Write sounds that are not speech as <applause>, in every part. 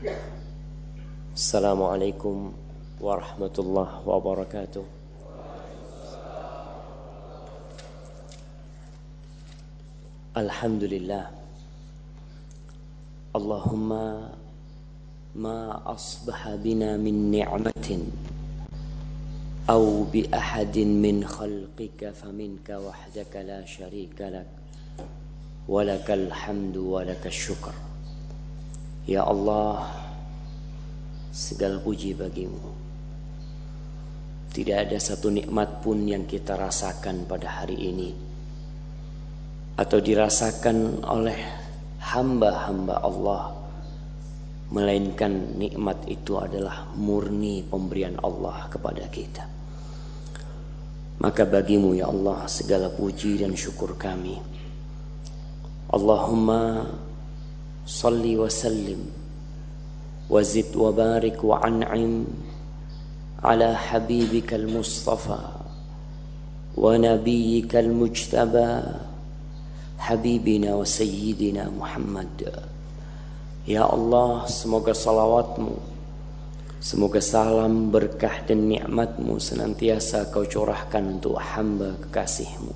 السلام عليكم ورحمة الله وبركاته. الحمد لله. اللهم ما أصبح بنا من نعمة أو بأحد من خلقك فمنك وحدك لا شريك لك. ولك الحمد ولك الشكر. Ya Allah Segala puji bagimu. Tidak ada satu nikmat pun yang kita rasakan pada hari ini Atau dirasakan oleh hamba-hamba Allah Melainkan nikmat itu adalah murni pemberian Allah kepada kita. Maka bagimu ya Allah segala puji dan syukur kami. Allahumma salli wa sallim وزد وبارك وعنعم على حبيبك المصطفى ونبيك المجتبى حبيبنا وسيدنا محمد Ya Allah semoga salawatmu Semoga salam berkah dan nikmatmu senantiasa kau curahkan untuk hamba kekasihmu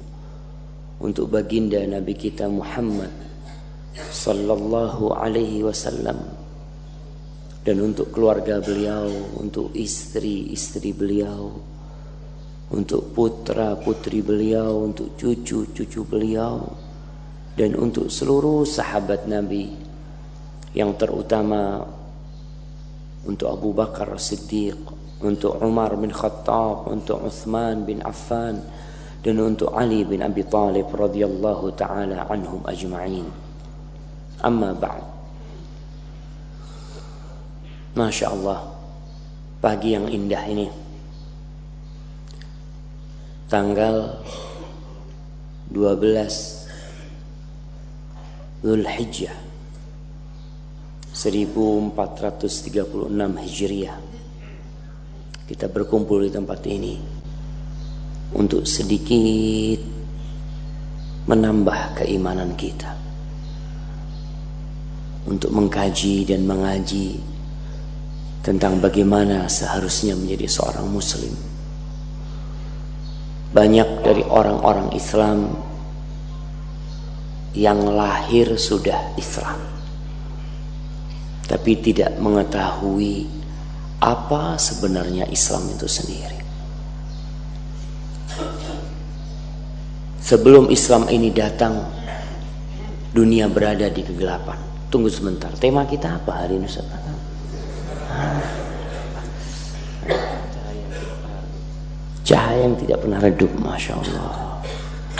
Untuk baginda Nabi kita Muhammad Sallallahu alaihi wasallam dan untuk keluarga beliau, untuk istri-istri beliau, untuk putra-putri beliau, untuk cucu-cucu beliau, dan untuk seluruh sahabat Nabi yang terutama untuk Abu Bakar Siddiq, untuk Umar bin Khattab, untuk Uthman bin Affan, dan untuk Ali bin Abi Talib radhiyallahu taala anhum ajma'in. Amma ba'd. Masya Allah Pagi yang indah ini. Tanggal 12 Zulhijjah 1436 Hijriah. Kita berkumpul di tempat ini Untuk sedikit Menambah keimanan kita Untuk mengkaji dan mengaji tentang bagaimana seharusnya menjadi seorang muslim. Banyak dari orang-orang Islam yang lahir sudah Islam. Tapi tidak mengetahui apa sebenarnya Islam itu sendiri. Sebelum Islam ini datang, dunia berada di kegelapan. Tunggu sebentar, tema kita apa hari ini Ustaz? Cahaya yang tidak pernah redup, masya Allah.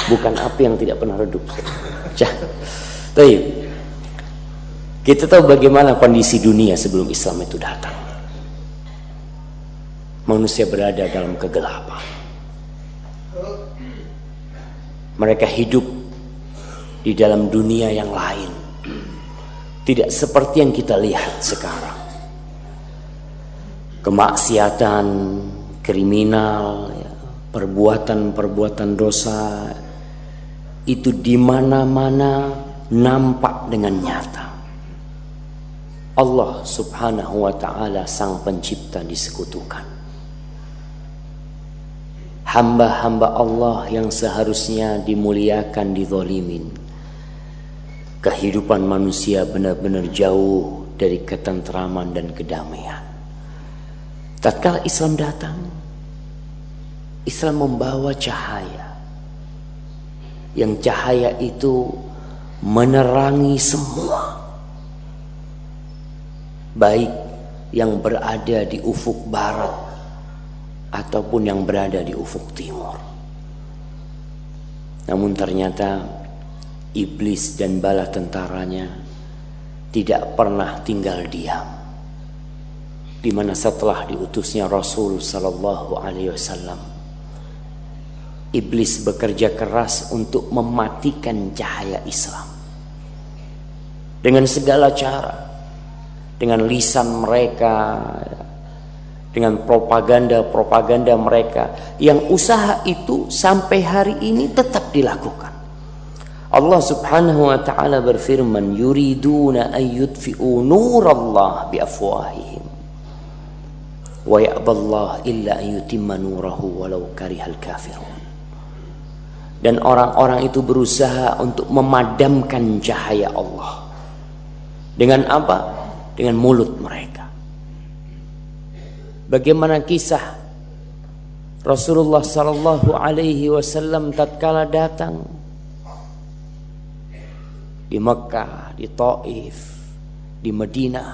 Bukan api yang tidak pernah redup. Cahaya. Kita tahu bagaimana kondisi dunia sebelum Islam itu datang. Manusia berada dalam kegelapan. Mereka hidup di dalam dunia yang lain. Tidak seperti yang kita lihat sekarang kemaksiatan, kriminal, ya, perbuatan-perbuatan dosa itu di mana-mana nampak dengan nyata. Allah Subhanahu wa taala sang pencipta disekutukan. Hamba-hamba Allah yang seharusnya dimuliakan dizolimin. Kehidupan manusia benar-benar jauh dari ketentraman dan kedamaian. Tatkala Islam datang, Islam membawa cahaya. Yang cahaya itu menerangi semua. Baik yang berada di ufuk barat ataupun yang berada di ufuk timur. Namun ternyata iblis dan bala tentaranya tidak pernah tinggal diam. Di mana setelah diutusnya Rasul sallallahu alaihi wasallam iblis bekerja keras untuk mematikan cahaya Islam. Dengan segala cara dengan lisan mereka dengan propaganda-propaganda mereka yang usaha itu sampai hari ini tetap dilakukan Allah Subhanahu wa taala berfirman, "Yuriduna an yutfi'u nurallah bi afwahihim wa ya'ballah illa an yutimma nurahu walau karihal kafirun." Dan orang-orang itu berusaha untuk memadamkan cahaya Allah. Dengan apa? Dengan mulut mereka. Bagaimana kisah Rasulullah sallallahu alaihi wasallam tatkala datang di Mekah, di Taif, di Madinah.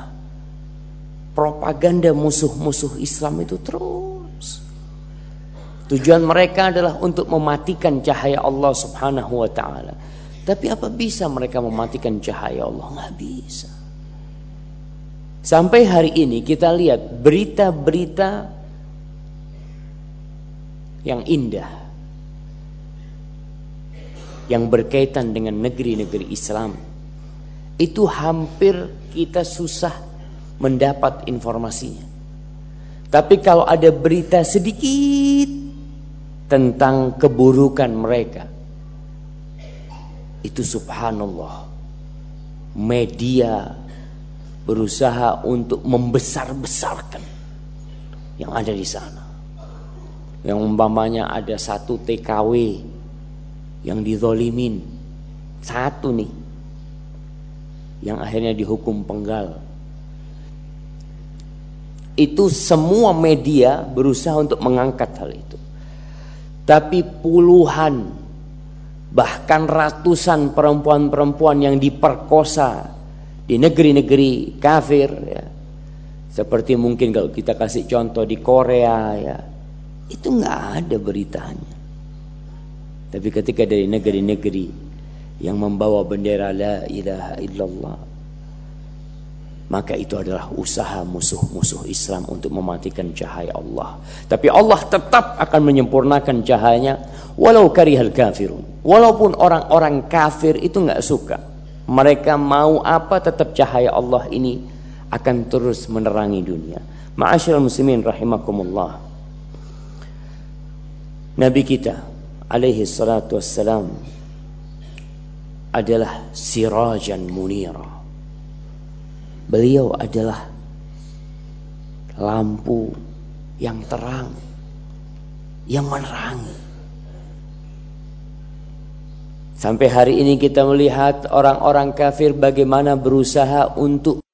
Propaganda musuh-musuh Islam itu terus. Tujuan mereka adalah untuk mematikan cahaya Allah Subhanahu wa taala. Tapi apa bisa mereka mematikan cahaya Allah? Nggak bisa. Sampai hari ini kita lihat berita-berita yang indah yang berkaitan dengan negeri-negeri Islam itu hampir kita susah mendapat informasinya. Tapi kalau ada berita sedikit tentang keburukan mereka itu subhanallah media berusaha untuk membesar-besarkan yang ada di sana. Yang umpamanya ada satu TKW yang dizolimin. Satu nih. Yang akhirnya dihukum penggal. Itu semua media berusaha untuk mengangkat hal itu. Tapi puluhan bahkan ratusan perempuan-perempuan yang diperkosa di negeri-negeri kafir ya. Seperti mungkin kalau kita kasih contoh di Korea ya. Itu nggak ada beritanya tapi ketika dari negeri-negeri yang membawa bendera la ilaha illallah maka itu adalah usaha musuh-musuh Islam untuk mematikan cahaya Allah. Tapi Allah tetap akan menyempurnakan cahayanya walau karihal kafirun. Walaupun orang-orang kafir itu nggak suka. Mereka mau apa tetap cahaya Allah ini akan terus menerangi dunia. Ma'asyiral muslimin rahimakumullah. Nabi kita alaihi salatu wassalam adalah sirajan munira. Beliau adalah lampu yang terang yang menerangi. Sampai hari ini kita melihat orang-orang kafir bagaimana berusaha untuk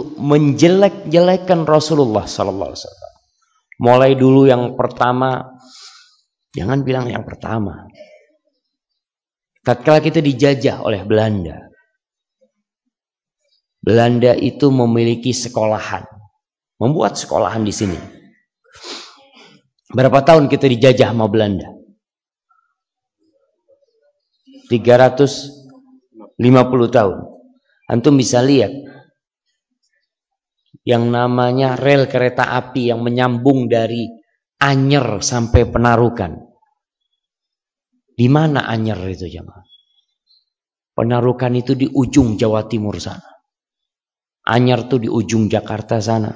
menjelek-jelekan Rasulullah sallallahu alaihi wasallam. Mulai dulu yang pertama Jangan bilang yang pertama. Tatkala kita dijajah oleh Belanda. Belanda itu memiliki sekolahan. Membuat sekolahan di sini. Berapa tahun kita dijajah sama Belanda? 350 tahun. Antum bisa lihat yang namanya rel kereta api yang menyambung dari Anyer sampai Penarukan. Di mana Anyer itu jemaah? Penarukan itu di ujung Jawa Timur sana. Anyer itu di ujung Jakarta sana.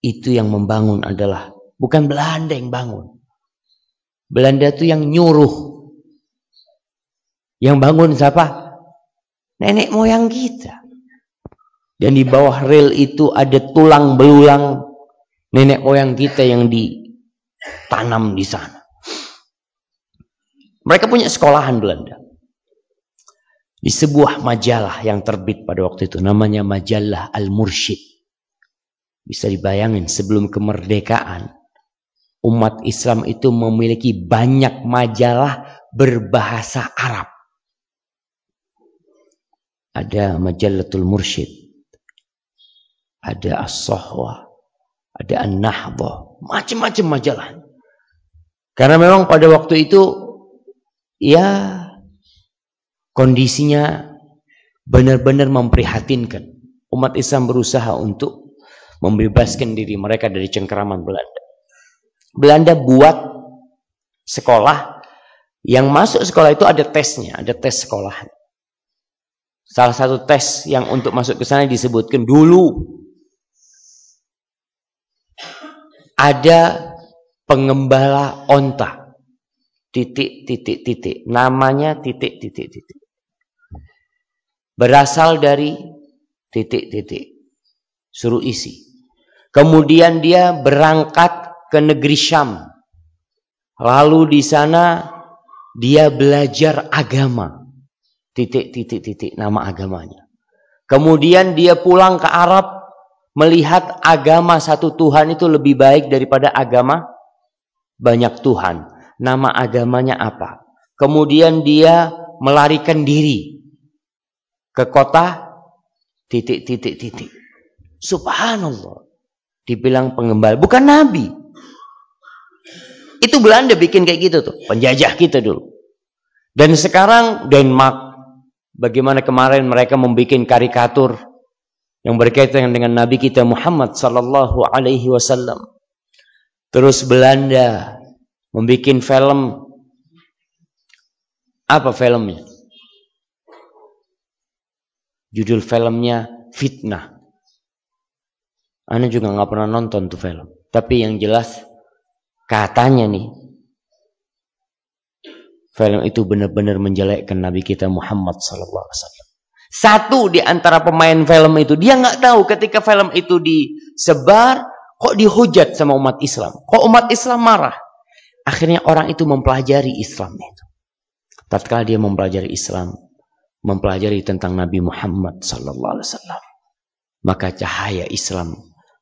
Itu yang membangun adalah bukan Belanda yang bangun. Belanda itu yang nyuruh. Yang bangun siapa? Nenek moyang kita. Dan di bawah rel itu ada tulang belulang nenek moyang kita yang di tanam di sana. Mereka punya sekolahan Belanda. Di sebuah majalah yang terbit pada waktu itu namanya majalah Al-Mursyid. Bisa dibayangin sebelum kemerdekaan umat Islam itu memiliki banyak majalah berbahasa Arab. Ada majalatul Mursyid. Ada As-Sahwa. Ada An-Nahdah. Macam-macam majalah. Karena memang pada waktu itu ya kondisinya benar-benar memprihatinkan. Umat Islam berusaha untuk membebaskan diri mereka dari cengkeraman Belanda. Belanda buat sekolah yang masuk sekolah itu ada tesnya, ada tes sekolah. Salah satu tes yang untuk masuk ke sana disebutkan dulu ada pengembala onta. Titik, titik, titik. Namanya titik, titik, titik. berasal dari titik-titik. Suruh isi. Kemudian dia berangkat ke negeri Syam. Lalu di sana dia belajar agama. Titik-titik-titik nama agamanya. Kemudian dia pulang ke Arab melihat agama satu Tuhan itu lebih baik daripada agama banyak Tuhan. Nama agamanya apa? Kemudian dia melarikan diri ke kota titik-titik-titik. Subhanallah. Dibilang pengembala. Bukan Nabi. Itu Belanda bikin kayak gitu tuh. Penjajah kita dulu. Dan sekarang Denmark. Bagaimana kemarin mereka membuat karikatur yang berkaitan dengan Nabi kita Muhammad sallallahu alaihi wasallam. Terus Belanda membuat film apa filmnya? Judul filmnya Fitnah. Anda juga nggak pernah nonton tuh film. Tapi yang jelas katanya nih film itu benar-benar menjelekkan Nabi kita Muhammad sallallahu alaihi wasallam. Satu di antara pemain film itu, dia nggak tahu ketika film itu disebar, kok dihujat sama umat Islam. Kok umat Islam marah? Akhirnya orang itu mempelajari Islam itu. Tatkala dia mempelajari Islam, mempelajari tentang Nabi Muhammad sallallahu alaihi wasallam, maka cahaya Islam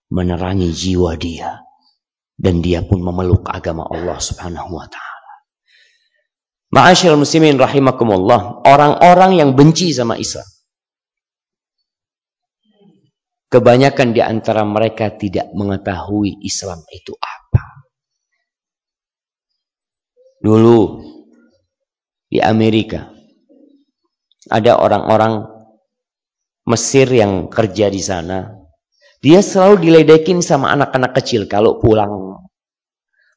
menerangi jiwa dia dan dia pun memeluk agama Allah Subhanahu wa taala. Ma'asyiral muslimin rahimakumullah, orang-orang yang benci sama Islam Kebanyakan di antara mereka tidak mengetahui Islam itu apa. Dulu di Amerika ada orang-orang Mesir yang kerja di sana. Dia selalu diledekin sama anak-anak kecil kalau pulang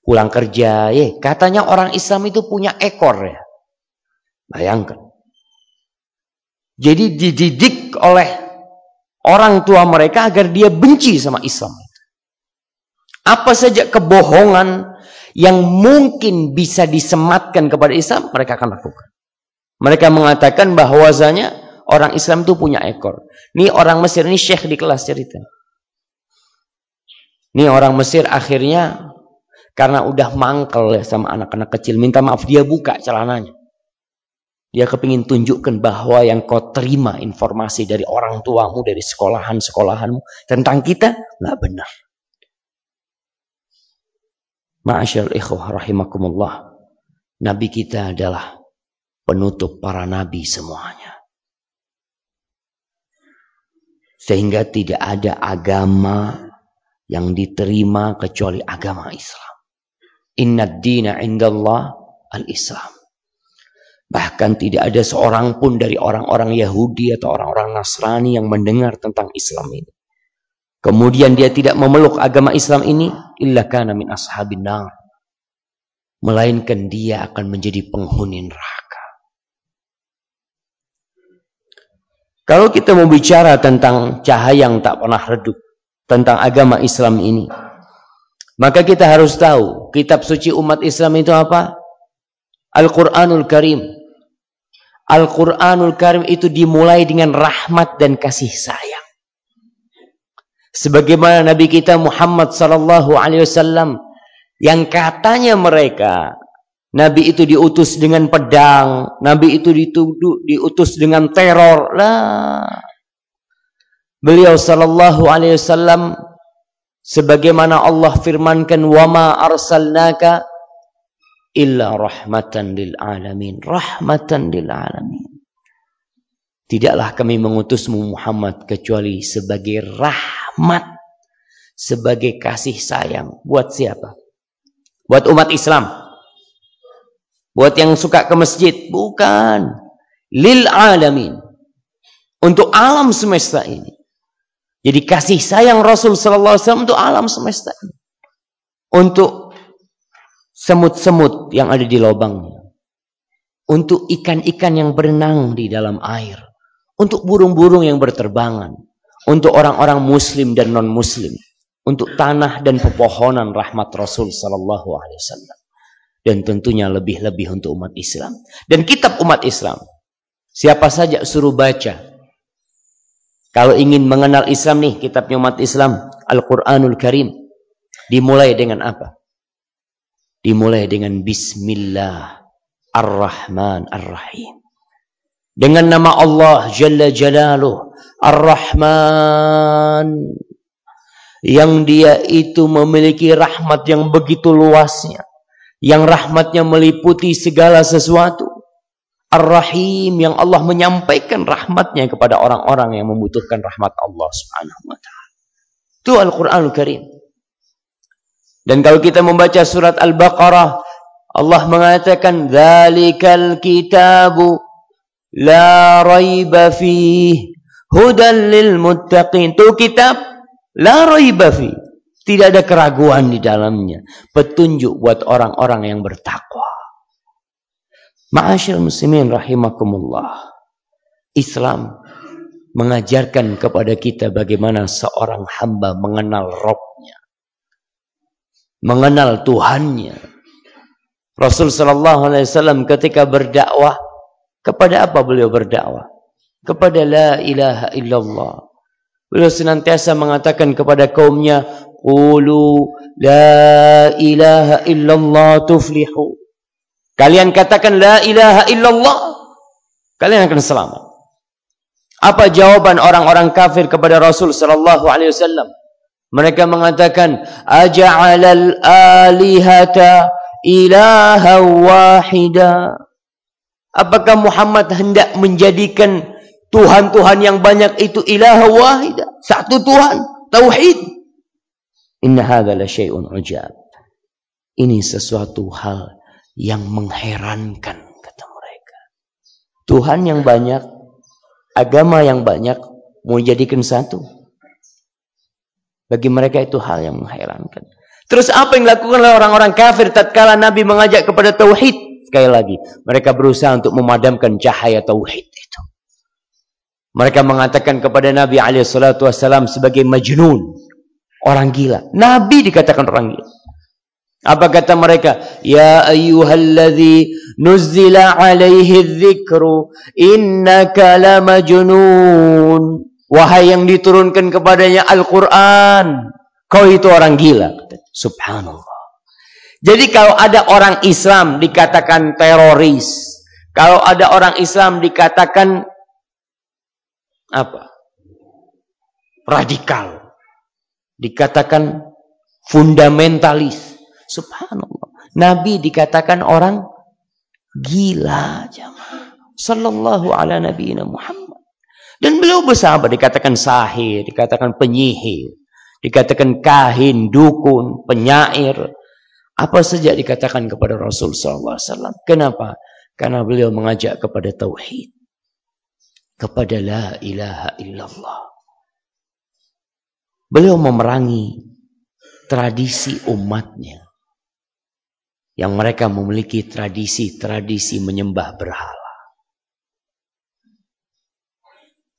pulang kerja. Ya, katanya orang Islam itu punya ekor ya. Bayangkan. Jadi dididik oleh orang tua mereka agar dia benci sama Islam. Apa saja kebohongan yang mungkin bisa disematkan kepada Islam, mereka akan lakukan. Mereka mengatakan bahwasanya orang Islam itu punya ekor. Ini orang Mesir ini syekh di kelas cerita. Ini orang Mesir akhirnya karena udah mangkel ya sama anak-anak kecil, minta maaf dia buka celananya. Dia kepingin tunjukkan bahwa yang kau terima informasi dari orang tuamu, dari sekolahan-sekolahanmu tentang kita, nggak benar. Ma'asyal ikhwah rahimakumullah. Nabi kita adalah penutup para nabi semuanya. Sehingga tidak ada agama yang diterima kecuali agama Islam. Inna dina indallah al-Islam. Bahkan tidak ada seorang pun dari orang-orang Yahudi atau orang-orang Nasrani yang mendengar tentang Islam ini. Kemudian dia tidak memeluk agama Islam ini, illa kana min ashabin nar. Melainkan dia akan menjadi penghuni neraka. Kalau kita mau bicara tentang cahaya yang tak pernah redup, tentang agama Islam ini, maka kita harus tahu kitab suci umat Islam itu apa? Al-Quranul Karim. Al-Quranul Karim itu dimulai dengan rahmat dan kasih sayang. Sebagaimana Nabi kita Muhammad sallallahu alaihi wasallam yang katanya mereka Nabi itu diutus dengan pedang, Nabi itu dituduh, diutus dengan teror. Lah. Beliau sallallahu alaihi wasallam sebagaimana Allah firmankan wama arsalnaka illa rahmatan lil alamin. Rahmatan lil alamin. Tidaklah kami mengutusmu Muhammad kecuali sebagai rahmat sebagai kasih sayang. Buat siapa? Buat umat Islam. Buat yang suka ke masjid. Bukan. Lil alamin. Untuk alam semesta ini. Jadi kasih sayang Rasul sallallahu alaihi wasallam untuk alam semesta ini. Untuk semut-semut yang ada di lubangnya. Untuk ikan-ikan yang berenang di dalam air. Untuk burung-burung yang berterbangan. Untuk orang-orang muslim dan non-muslim. Untuk tanah dan pepohonan rahmat Rasul sallallahu alaihi wasallam. Dan tentunya lebih-lebih untuk umat Islam. Dan kitab umat Islam. Siapa saja suruh baca Kalau ingin mengenal Islam nih, kitabnya umat Islam, Al-Quranul Karim. Dimulai dengan apa? Dimulai dengan Bismillah Ar-Rahman Ar-Rahim. Dengan nama Allah Jalla Jalaluh Ar-Rahman yang dia itu memiliki rahmat yang begitu luasnya yang rahmatnya meliputi segala sesuatu Ar-Rahim yang Allah menyampaikan rahmatnya kepada orang-orang yang membutuhkan rahmat Allah Subhanahu wa taala. Itu Al-Qur'anul Karim. Dan kalau kita membaca surat Al-Baqarah, Allah mengatakan dzalikal kitabu la raiba fih hudan lil muttaqin. Itu kitab la raiba. Tidak ada keraguan di dalamnya. Petunjuk buat orang-orang yang bertakwa. Ma'asyil muslimin rahimakumullah. Islam mengajarkan kepada kita bagaimana seorang hamba mengenal Robnya. Mengenal Tuhannya. Rasul sallallahu alaihi wasallam ketika berdakwah kepada apa beliau berdakwah? Kepada la ilaha illallah. Beliau senantiasa mengatakan kepada kaumnya, "Qulu la ilaha illallah tuflihu." Kalian katakan la ilaha illallah. Kalian akan selamat. Apa jawaban orang-orang kafir kepada Rasul sallallahu alaihi wasallam? Mereka mengatakan, "Aja'alal alihata ilaha wahida." Apakah Muhammad hendak menjadikan Tuhan-Tuhan yang banyak itu ilaha wahida? Satu Tuhan, tauhid. Inna hadha la syai'un ujab. Ini sesuatu hal yang mengherankan kata mereka. Tuhan yang banyak, agama yang banyak mau jadikan satu. Bagi mereka itu hal yang mengherankan. Terus apa yang dilakukan oleh orang-orang kafir tatkala Nabi mengajak kepada tauhid? Sekali lagi, mereka berusaha untuk memadamkan cahaya tauhid itu. Mereka mengatakan kepada Nabi alaihi sebagai majnun, orang gila. Nabi dikatakan orang gila. Apa kata mereka? Ya ayyuhalladzi nuzzila alaihi dzikru innaka lamajnun. Wahai yang diturunkan kepadanya Al-Qur'an, kau itu orang gila. Subhanallah. Jadi kalau ada orang Islam dikatakan teroris, kalau ada orang Islam dikatakan apa? Radikal. Dikatakan fundamentalis Subhanallah. Nabi dikatakan orang gila jamaah. Sallallahu ala Nabi Muhammad. Dan beliau bersahabat dikatakan sahir, dikatakan penyihir, dikatakan kahin, dukun, penyair. Apa saja dikatakan kepada Rasul SAW. Kenapa? Karena beliau mengajak kepada tauhid. Kepada la ilaha illallah. Beliau memerangi tradisi umatnya yang mereka memiliki tradisi-tradisi menyembah berhala.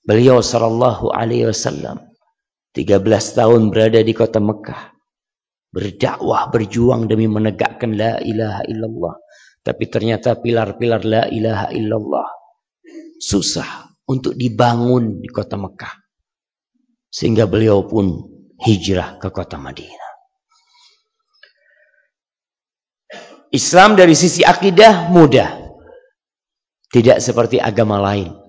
Beliau sallallahu alaihi wasallam 13 tahun berada di kota Mekah. Berdakwah, berjuang demi menegakkan la ilaha illallah. Tapi ternyata pilar-pilar la ilaha illallah susah untuk dibangun di kota Mekah. Sehingga beliau pun hijrah ke kota Madinah. Islam dari sisi akidah mudah. Tidak seperti agama lain.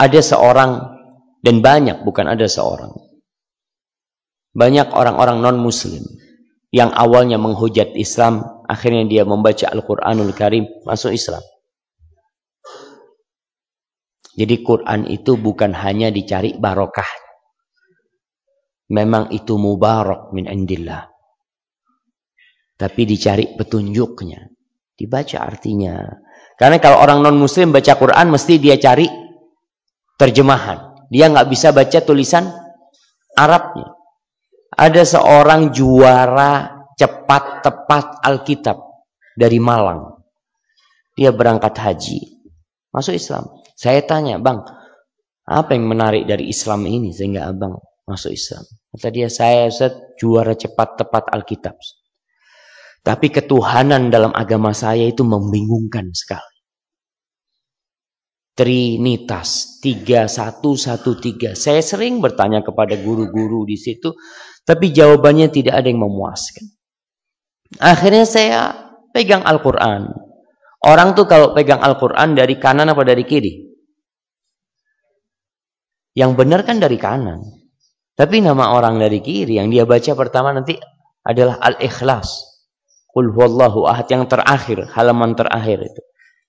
Ada seorang dan banyak bukan ada seorang. Banyak orang-orang non-muslim yang awalnya menghujat Islam, akhirnya dia membaca Al-Qur'anul Karim, masuk Islam. Jadi Quran itu bukan hanya dicari barokah. Memang itu mubarak min indillah. Tapi dicari petunjuknya. Dibaca artinya. Karena kalau orang non-muslim baca Quran mesti dia cari terjemahan. Dia nggak bisa baca tulisan Arabnya. Ada seorang juara cepat tepat Alkitab dari Malang. Dia berangkat haji. Masuk Islam. Saya tanya, bang, apa yang menarik dari Islam ini sehingga abang masuk Islam? Kata dia, saya Ustaz, juara cepat tepat Alkitab. Tapi ketuhanan dalam agama saya itu membingungkan sekali. Trinitas 3113. Saya sering bertanya kepada guru-guru di situ, tapi jawabannya tidak ada yang memuaskan. Akhirnya saya pegang Al-Quran. Orang tuh kalau pegang Al-Quran dari kanan apa dari kiri? Yang benar kan dari kanan. Tapi nama orang dari kiri yang dia baca pertama nanti adalah Al-Ikhlas. Qul huwallahu ahad yang terakhir, halaman terakhir itu.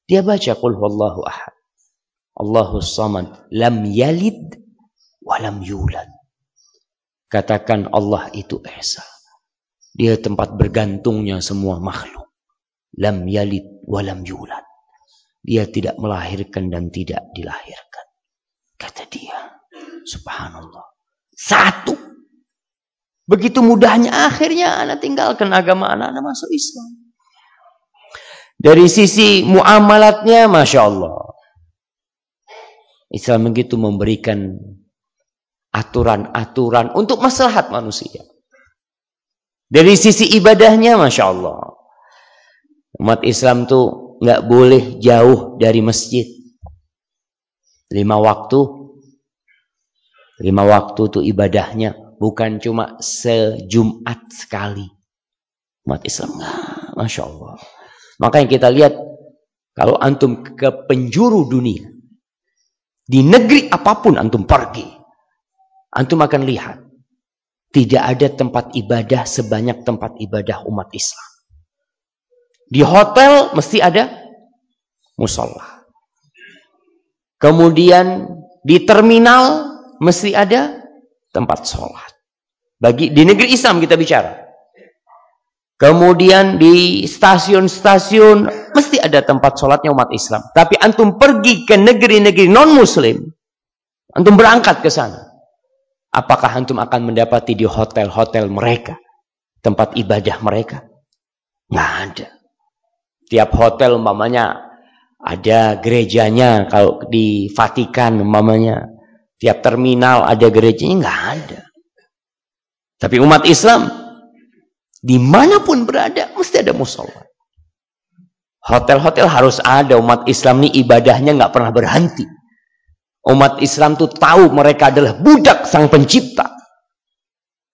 Dia baca qul huwallahu ahad. Allahu samad, lam yalid walam yulad. Katakan Allah itu Esa. Dia tempat bergantungnya semua makhluk. Lam yalid walam yulad. Dia tidak melahirkan dan tidak dilahirkan. Kata dia. Subhanallah. Satu. Begitu mudahnya akhirnya anak tinggalkan agama anak, anak masuk Islam. Dari sisi muamalatnya, Masya Allah. Islam begitu memberikan aturan-aturan untuk maslahat manusia. Dari sisi ibadahnya, Masya Allah. Umat Islam tuh nggak boleh jauh dari masjid. Lima waktu Lima waktu itu ibadahnya bukan cuma sejumat sekali. Umat Islam enggak, Masya Allah. Makanya kita lihat kalau antum ke penjuru dunia, di negeri apa pun antum pergi, antum akan lihat tidak ada tempat ibadah sebanyak tempat ibadah umat Islam. Di hotel mesti ada musola. Kemudian di terminal mesti ada tempat sholat. Bagi di negeri Islam kita bicara. Kemudian di stasiun-stasiun mesti ada tempat sholatnya umat Islam. Tapi antum pergi ke negeri-negeri non-muslim. Antum berangkat ke sana. Apakah antum akan mendapati di hotel-hotel mereka. Tempat ibadah mereka. Nggak ada. Tiap hotel umpamanya ada gerejanya. Kalau di Vatikan umpamanya Tiap terminal ada gerejanya, nggak ada. Tapi umat Islam, di mana pun berada, mesti ada musola. Hotel-hotel harus ada. Umat Islam ini ibadahnya nggak pernah berhenti. Umat Islam tuh tahu mereka adalah budak sang pencipta.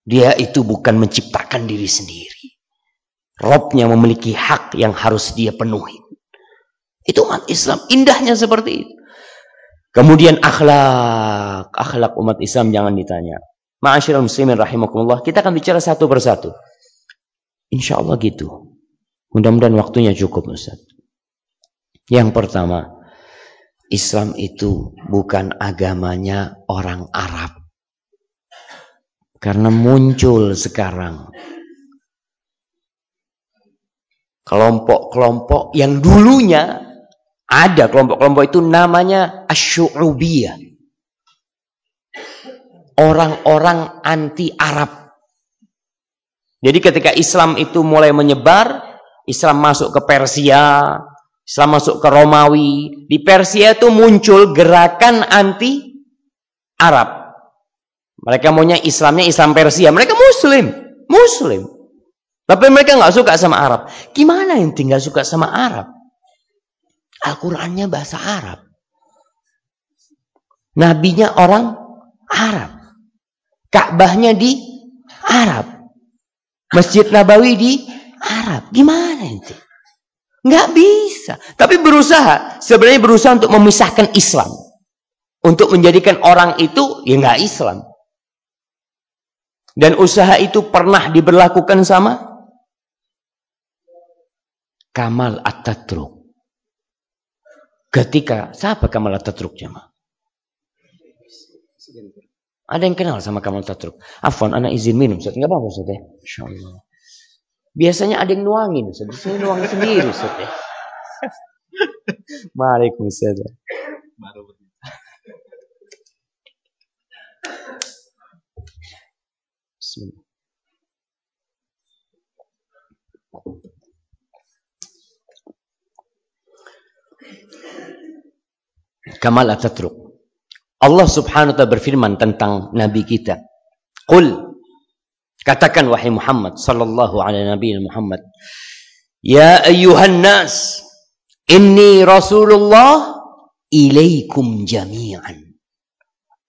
Dia itu bukan menciptakan diri sendiri. Robnya memiliki hak yang harus dia penuhi. Itu umat Islam. Indahnya seperti itu. Kemudian akhlak, akhlak umat Islam jangan ditanya. Ma'asyiral muslimin rahimakumullah, kita akan bicara satu persatu. Insya Allah gitu. Mudah-mudahan waktunya cukup Ustaz. Yang pertama, Islam itu bukan agamanya orang Arab. Karena muncul sekarang kelompok-kelompok yang dulunya ada kelompok-kelompok itu namanya asyu'ubiyah. Orang-orang anti Arab. Jadi ketika Islam itu mulai menyebar, Islam masuk ke Persia, Islam masuk ke Romawi. Di Persia itu muncul gerakan anti Arab. Mereka maunya Islamnya Islam Persia. Mereka Muslim. Muslim. Tapi mereka nggak suka sama Arab. Gimana yang tinggal suka sama Arab? Al-Qurannya bahasa Arab. Nabinya orang Arab. Ka'bahnya di Arab. Masjid Nabawi di Arab. Gimana itu? Nggak bisa. Tapi berusaha. Sebenarnya berusaha untuk memisahkan Islam. Untuk menjadikan orang itu ya nggak Islam. Dan usaha itu pernah diberlakukan sama Kamal Ataturk. Ketika siapa Kamal Ataturk jemaah? Ada yang kenal sama Kamal Ataturk? Afwan, anak izin minum. Enggak apa-apa Ustaz ya. Insyaallah. Biasanya ada yang nuangin Ustaz. Saya nuang sendiri Ustaz ya. Waalaikumsalam. Baru Bismillah. Kamal Ataturk. Allah subhanahu wa ta'ala berfirman tentang Nabi kita. Qul. Katakan wahai Muhammad sallallahu alaihi nabi Muhammad. Ya ayyuhan nas. Inni Rasulullah ilaikum jami'an.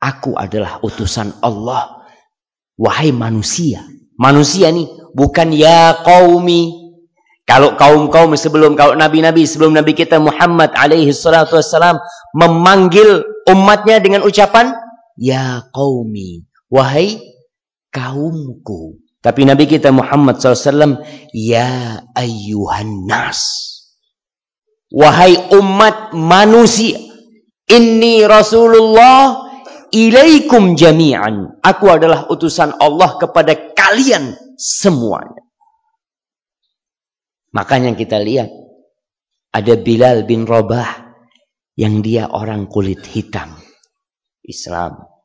Aku adalah utusan Allah. Wahai manusia. Manusia nih bukan ya qaumi. Kalau kaum-kaum sebelum kalau nabi-nabi sebelum nabi kita Muhammad alaihi salatu wassalam memanggil umatnya dengan ucapan ya qaumi, wahai kaumku. Tapi nabi kita Muhammad SAW ya ayyuhan nas. Wahai umat manusia, inni Rasulullah ilaikum jami'an. Aku adalah utusan Allah kepada kalian semuanya. Makanya kita lihat ada Bilal bin Rabah yang dia orang kulit hitam. Islam.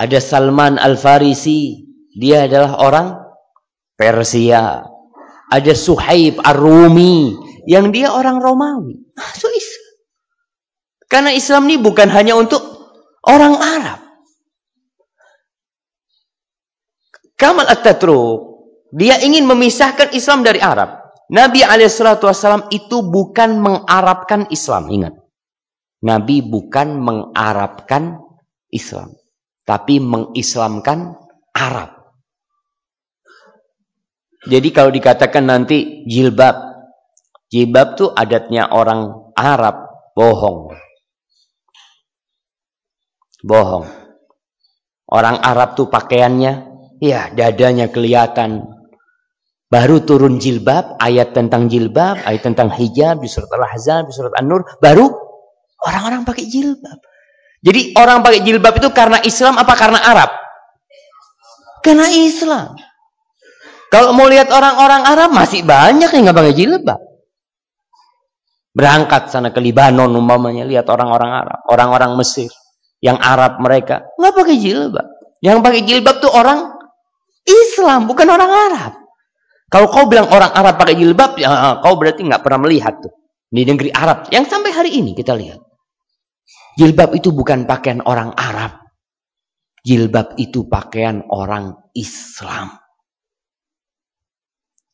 Ada Salman Al-Farisi, dia adalah orang Persia. Ada Suhaib Ar-Rumi yang dia orang Romawi. Masuk Islam. Karena Islam ini bukan hanya untuk orang Arab. Kamal At-Tatruk, dia ingin memisahkan Islam dari Arab. Nabi Alaihissalam itu bukan mengarabkan Islam, ingat. Nabi bukan mengarabkan Islam, tapi mengislamkan Arab. Jadi kalau dikatakan nanti jilbab, jilbab tuh adatnya orang Arab, bohong. Bohong. Orang Arab tuh pakaiannya, ya dadanya kelihatan. Baru turun jilbab, ayat tentang jilbab, ayat tentang hijab di surat Al-Ahzab, di surat An-Nur, baru orang-orang pakai jilbab. Jadi orang pakai jilbab itu karena Islam apa karena Arab? Karena Islam. Kalau mau lihat orang-orang Arab masih banyak yang nggak pakai jilbab. Berangkat sana ke Libanon umpamanya lihat orang-orang Arab, orang-orang Mesir yang Arab mereka nggak pakai jilbab. Yang pakai jilbab tuh orang Islam, bukan orang Arab. Kalau kau bilang orang Arab pakai jilbab, ya kau berarti nggak pernah melihat tuh di negeri Arab. Yang sampai hari ini kita lihat. Jilbab itu bukan pakaian orang Arab. Jilbab itu pakaian orang Islam.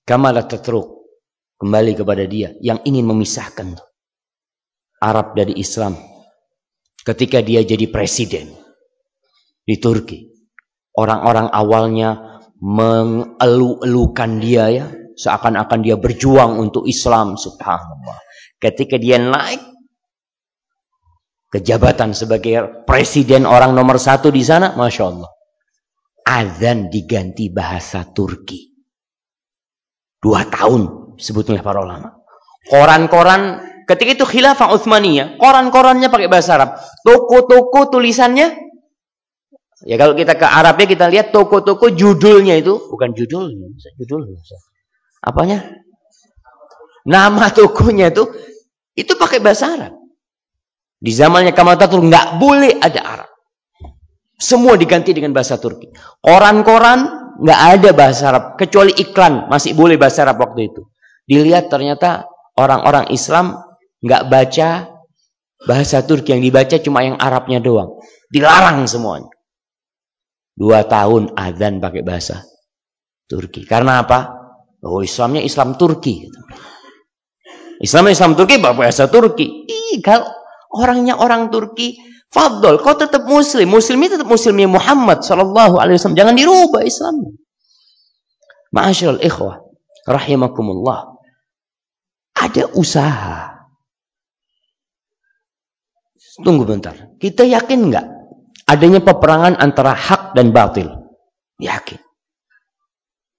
Kamalah tetruk. Kembali kepada dia yang ingin memisahkan Arab dari Islam ketika dia jadi presiden di Turki. Orang-orang awalnya mengelu-elukan dia ya, seakan-akan dia berjuang untuk Islam, subhanallah. Ketika dia naik ke jabatan sebagai presiden orang nomor satu di sana, masya Allah, azan diganti bahasa Turki. Dua tahun sebetulnya para ulama. Koran-koran Ketika itu khilafah Utsmaniyah, koran-korannya pakai bahasa Arab. Toko-toko tulisannya Ya kalau kita ke Arabnya kita lihat toko-toko judulnya itu bukan judulnya, judul apanya? Nama tokonya itu itu pakai bahasa Arab. Di zamannya Kamal Tatur nggak boleh ada Arab. Semua diganti dengan bahasa Turki. Koran-koran nggak ada bahasa Arab kecuali iklan masih boleh bahasa Arab waktu itu. Dilihat ternyata orang-orang Islam nggak baca bahasa Turki yang dibaca cuma yang Arabnya doang. Dilarang semuanya. Dua tahun adzan pakai bahasa Turki. Karena apa? Oh Islamnya Islam Turki. Islamnya Islam Turki bahasa Turki. Ih, kalau orangnya orang Turki, Fadol, kau tetap Muslim. Muslimnya tetap Muslimnya Muhammad Sallallahu Alaihi Wasallam. Jangan dirubah Islamnya. Ma'asyiral ikhwah, rahimakumullah. Ada usaha Tunggu bentar. Kita yakin nggak adanya peperangan antara hak dan batil? Yakin.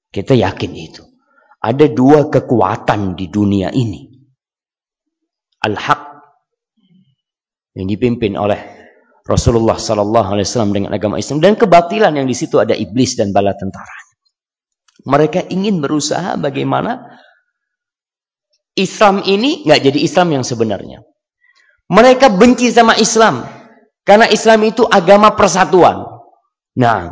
Kita yakin itu. Ada dua kekuatan di dunia ini. Al-haq yang dipimpin oleh Rasulullah sallallahu alaihi wasallam dengan agama Islam dan kebatilan yang di situ ada iblis dan bala tentara. Mereka ingin berusaha bagaimana Islam ini nggak jadi Islam yang sebenarnya. Mereka benci sama Islam. Karena Islam itu agama persatuan. Nah,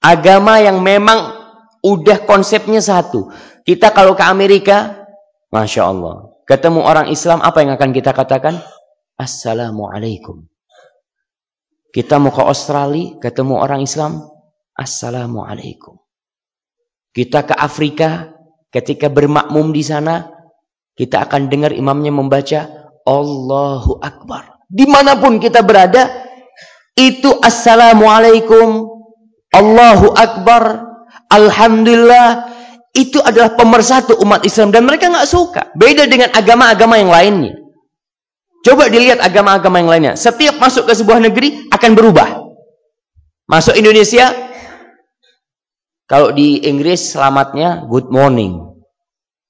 agama yang memang udah konsepnya satu. Kita kalau ke Amerika, Masya Allah. Ketemu orang Islam, apa yang akan kita katakan? Assalamualaikum. Kita mau ke Australia, ketemu orang Islam, Assalamualaikum. Kita ke Afrika, ketika bermakmum di sana, kita akan dengar imamnya membaca Allahu Akbar. Di mana pun kita berada, itu Assalamualaikum, Allahu Akbar, Alhamdulillah. Itu adalah pemersatu umat Islam dan mereka nggak suka. Beda dengan agama-agama yang lainnya. Coba dilihat agama-agama yang lainnya. Setiap masuk ke sebuah negeri akan berubah. Masuk Indonesia, kalau di Inggris selamatnya good morning.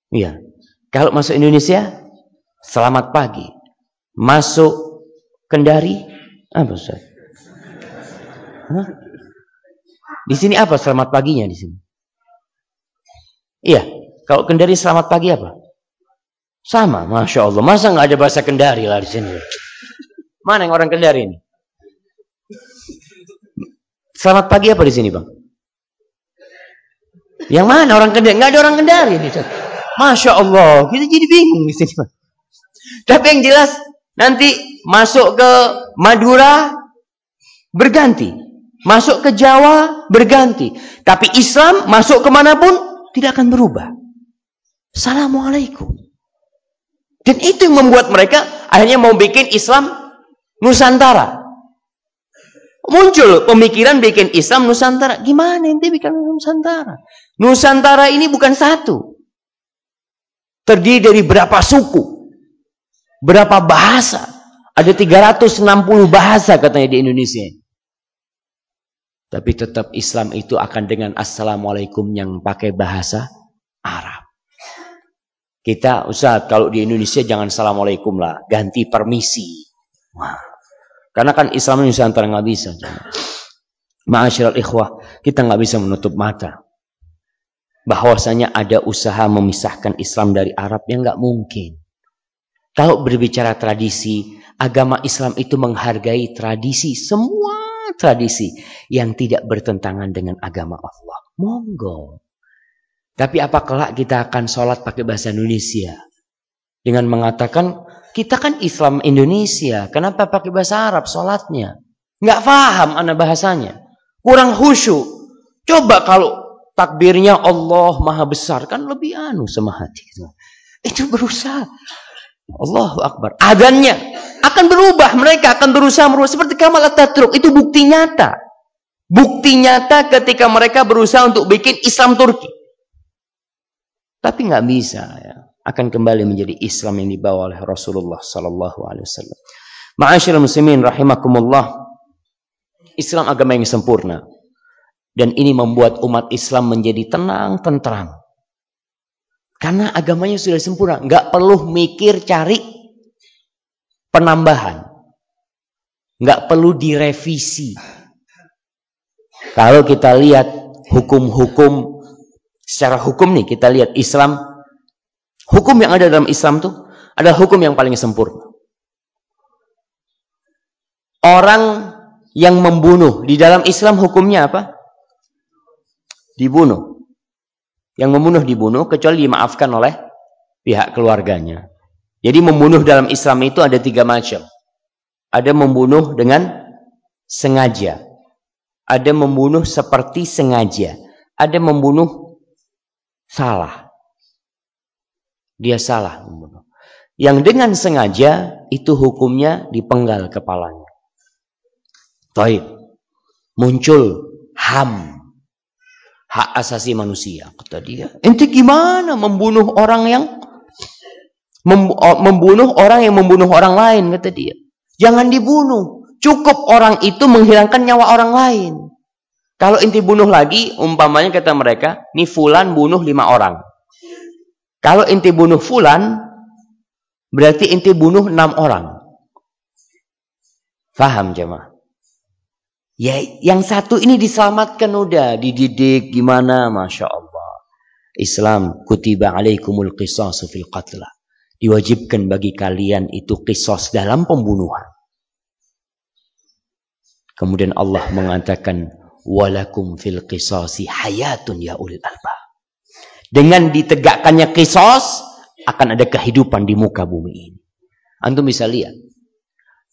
Iya. Kalau masuk Indonesia, selamat pagi. Masuk Kendari, apa Ustaz? Hah? Di sini apa selamat paginya di sini? Iya, kalau Kendari selamat pagi apa? Sama, masya Allah. Masa nggak ada bahasa Kendari lah di sini? Mana yang orang Kendari ini? Selamat pagi apa di sini, bang? Yang mana orang Kendari? Nggak ada orang Kendari ini. Masya Allah, kita jadi bingung di sini. Tapi yang jelas nanti masuk ke Madura berganti. Masuk ke Jawa berganti. Tapi Islam masuk ke mana pun tidak akan berubah. Assalamualaikum. Dan itu yang membuat mereka akhirnya mau bikin Islam Nusantara. Muncul pemikiran bikin Islam Nusantara. Gimana ente bikin Nusantara? Nusantara ini bukan satu. Terdiri dari berapa suku. Berapa bahasa. Ada 360 bahasa katanya di Indonesia. Tapi tetap Islam itu akan dengan Assalamualaikum yang pakai bahasa Arab. Kita Ustaz kalau di Indonesia jangan Assalamualaikum lah. Ganti permisi. Wah. Karena kan Islam Nusantara nggak bisa. Ma'asyiral ikhwah, kita nggak bisa menutup mata. Bahwasanya ada usaha memisahkan Islam dari Arab yang nggak mungkin. Kalau berbicara tradisi, agama Islam itu menghargai tradisi semua tradisi yang tidak bertentangan dengan agama Allah. Monggo. Tapi apa kelak kita akan sholat pakai bahasa Indonesia? Dengan mengatakan, kita kan Islam Indonesia. Kenapa pakai bahasa Arab sholatnya? Nggak paham anak bahasanya. Kurang khusyuk. Coba kalau takbirnya Allah maha besar. Kan lebih anu sama hati. Itu berusaha. Allahu Akbar. Adanya akan berubah. Mereka akan berusaha merubah. Seperti Kamal Ataturk. Itu bukti nyata. Bukti nyata ketika mereka berusaha untuk bikin Islam Turki. Tapi nggak bisa ya. Akan kembali menjadi Islam yang dibawa oleh Rasulullah Sallallahu Alaihi Wasallam. Ma'asyiral muslimin rahimakumullah. Islam agama yang sempurna. Dan ini membuat umat Islam menjadi tenang, tentram. Karena agamanya sudah sempurna. Nggak perlu mikir cari penambahan. Nggak perlu direvisi. Kalau kita lihat hukum-hukum secara hukum nih kita lihat Islam hukum yang ada dalam Islam tuh adalah hukum yang paling sempurna. Orang yang membunuh di dalam Islam hukumnya apa? Dibunuh. Yang membunuh dibunuh kecuali dimaafkan oleh pihak keluarganya. Jadi membunuh dalam Islam itu ada tiga macam. Ada membunuh dengan sengaja. Ada membunuh seperti sengaja. Ada membunuh salah. Dia salah membunuh. Yang dengan sengaja itu hukumnya dipenggal kepalanya. Taib. Muncul HAM. Hak asasi manusia. Kata dia. Ente gimana membunuh orang yang membunuh orang yang membunuh orang lain kata dia. Jangan dibunuh. Cukup orang itu menghilangkan nyawa orang lain. Kalau inti bunuh lagi, umpamanya kata mereka, ini fulan bunuh lima orang. Kalau inti bunuh fulan, berarti inti bunuh enam orang. Faham jemaah? Ya, yang satu ini diselamatkan udah, dididik gimana, masya Allah. Islam kutiba alaikumul qisasu fil qatla diwajibkan bagi kalian itu kisos dalam pembunuhan. Kemudian Allah mengatakan walakum fil qisasi hayatun ya ulil alba. Dengan ditegakkannya kisos akan ada kehidupan di muka bumi ini. Antum bisa lihat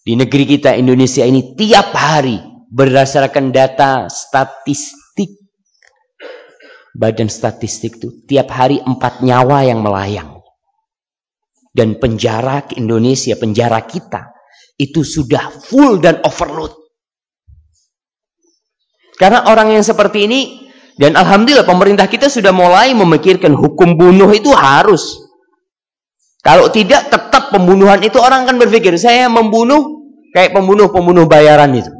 di negeri kita Indonesia ini tiap hari berdasarkan data statistik badan statistik itu tiap hari empat nyawa yang melayang Dan penjara Indonesia, penjara kita, itu sudah full dan overload. Karena orang yang seperti ini, dan Alhamdulillah pemerintah kita sudah mulai memikirkan hukum bunuh itu harus. Kalau tidak, tetap pembunuhan itu orang akan berpikir, saya membunuh kayak pembunuh-pembunuh bayaran itu.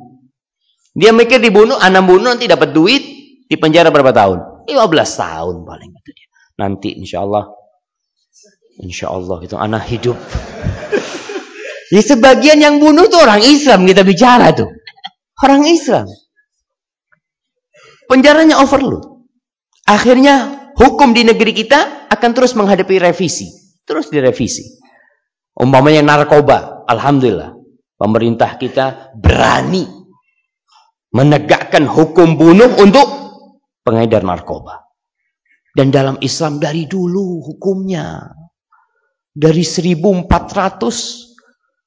Dia mikir dibunuh, anak bunuh nanti dapat duit, di penjara berapa tahun? 15 tahun paling itu dia. Nanti insya Allah, insya Allah itu anak hidup. <laughs> ya sebagian yang bunuh tuh orang Islam kita bicara tuh. Orang Islam. Penjaranya overload. Akhirnya hukum di negeri kita akan terus menghadapi revisi. Terus direvisi. Umpamanya narkoba. Alhamdulillah. Pemerintah kita berani menegakkan hukum bunuh untuk pengedar narkoba. Dan dalam Islam dari dulu hukumnya. Dari 1400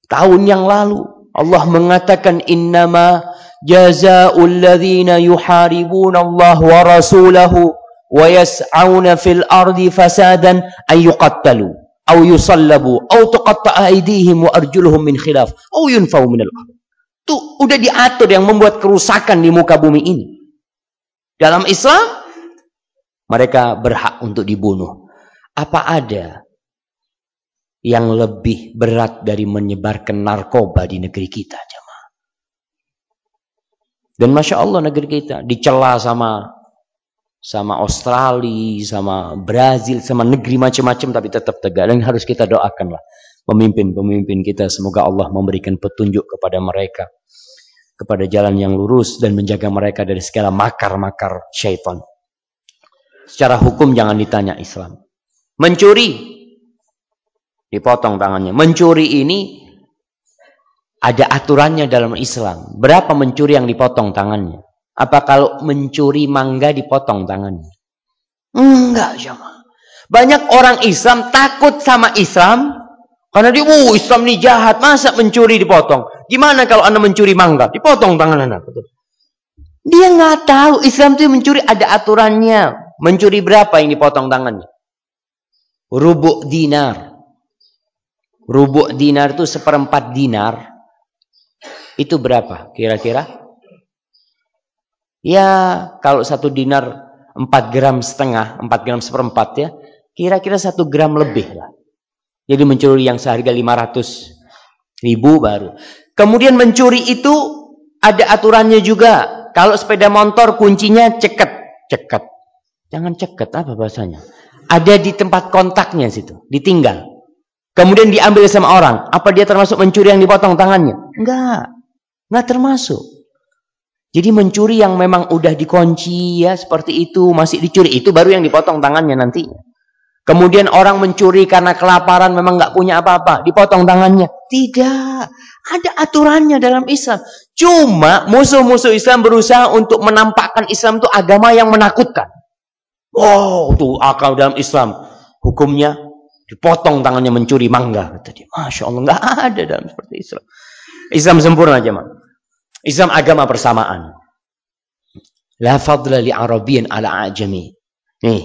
tahun yang lalu. Allah mengatakan innama jazaa'ul ladzina yuharibuna Allah wa rasulahu wa yas'auna fil ardi fasadan ay yuqattalu aw yusallabu aw tuqatta'a aydihim wa arjuluhum min khilaf aw yunfau minal ardh. Itu udah diatur yang membuat kerusakan di muka bumi ini. Dalam Islam mereka berhak untuk dibunuh. Apa ada yang lebih berat dari menyebarkan narkoba di negeri kita, jemaah? Dan masya Allah negeri kita dicela sama sama Australia, sama Brazil, sama negeri macam-macam tapi tetap tegak dan harus kita doakanlah pemimpin-pemimpin kita semoga Allah memberikan petunjuk kepada mereka kepada jalan yang lurus dan menjaga mereka dari segala makar-makar syaitan. Secara hukum jangan ditanya Islam. Mencuri dipotong tangannya. Mencuri ini ada aturannya dalam Islam. Berapa mencuri yang dipotong tangannya? Apa kalau mencuri mangga dipotong tangannya? Enggak, jemaah. Banyak orang Islam takut sama Islam karena dia, "Oh, Islam ini jahat, masa mencuri dipotong?" Gimana kalau Anda mencuri mangga? Dipotong tangan Anda. Dia nggak tahu Islam itu mencuri ada aturannya. Mencuri berapa yang dipotong tangannya? Rubuk dinar. Rubuk dinar itu seperempat dinar. Itu berapa kira-kira? Ya, kalau satu dinar 4 gram setengah, 4 gram seperempat ya, kira-kira satu gram lebih lah. Jadi mencuri yang seharga 500 ribu baru. Kemudian mencuri itu ada aturannya juga. Kalau sepeda motor kuncinya ceket. Ceket. Jangan ceket, apa bahasanya? Ada di tempat kontaknya situ, ditinggal. Kemudian diambil sama orang. Apa dia termasuk mencuri yang dipotong tangannya? Enggak. Enggak termasuk. Jadi mencuri yang memang udah dikunci ya seperti itu masih dicuri itu baru yang dipotong tangannya nanti. Kemudian orang mencuri karena kelaparan memang nggak punya apa-apa, dipotong tangannya. Tidak, ada aturannya dalam Islam. Cuma musuh-musuh Islam berusaha untuk menampakkan Islam itu agama yang menakutkan. Oh, tuh akal dalam Islam. Hukumnya dipotong tangannya mencuri mangga. Kata dia, Masya Allah, nggak ada dalam seperti Islam. Islam sempurna mak. Islam agama persamaan. La fadla li Arabiyin ala ajami. Nih.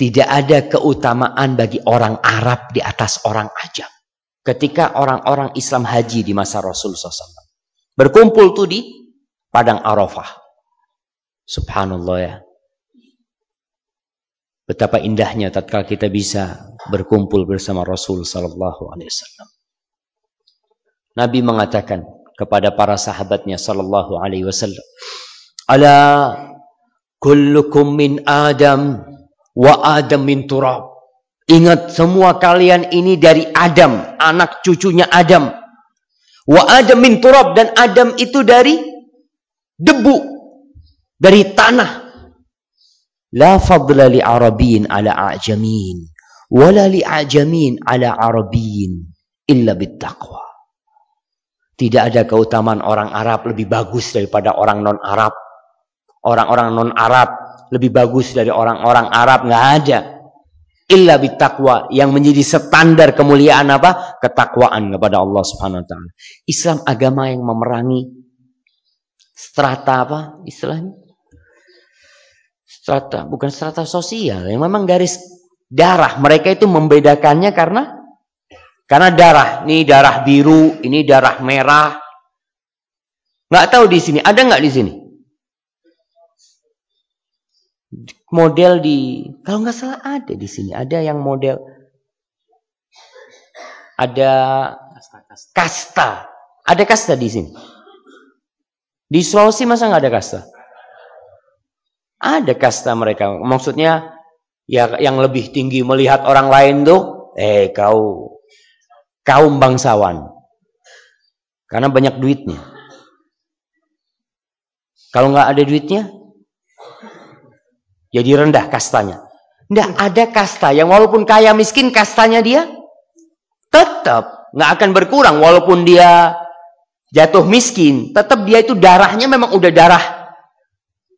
Tidak ada keutamaan bagi orang Arab di atas orang ajam. Ketika orang-orang Islam haji di masa Rasul SAW. Berkumpul tuh di Padang Arafah. Subhanallah ya. Betapa indahnya tatkala kita bisa berkumpul bersama Rasul sallallahu alaihi wasallam. Nabi mengatakan, kepada para sahabatnya sallallahu alaihi wasallam. Ala kullukum min Adam wa Adam min turab. Ingat semua kalian ini dari Adam, anak cucunya Adam. Wa Adam min turab dan Adam itu dari debu, dari tanah. Li Arabiyin ala a'jamin, wala li a'jamin ala Arabiyin illa bittaqwa. Tidak ada keutamaan orang Arab lebih bagus daripada orang non-Arab. Orang-orang non-Arab lebih bagus dari orang-orang Arab. Nggak ada. Illa bitakwa. Yang menjadi standar kemuliaan apa? Ketakwaan kepada Allah subhanahu wa ta'ala. Islam agama yang memerangi strata apa istilahnya? Strata, bukan strata sosial. Yang memang garis Darah. Mereka itu membedakannya karena karena darah. Ini darah biru, ini darah merah. Nggak tahu di sini. Ada nggak di sini? Model di, kalau nggak salah ada di sini. Ada yang model, ada kasta. Ada kasta di sini. Di Sulawesi masa nggak ada kasta? Ada kasta mereka. Maksudnya ya yang lebih tinggi melihat orang lain tuh, eh kau kaum bangsawan. Karena banyak duitnya. Kalau nggak ada duitnya, jadi rendah kastanya. Nggak ada kasta yang walaupun kaya miskin kastanya dia tetap nggak akan berkurang walaupun dia jatuh miskin, tetap dia itu darahnya memang udah darah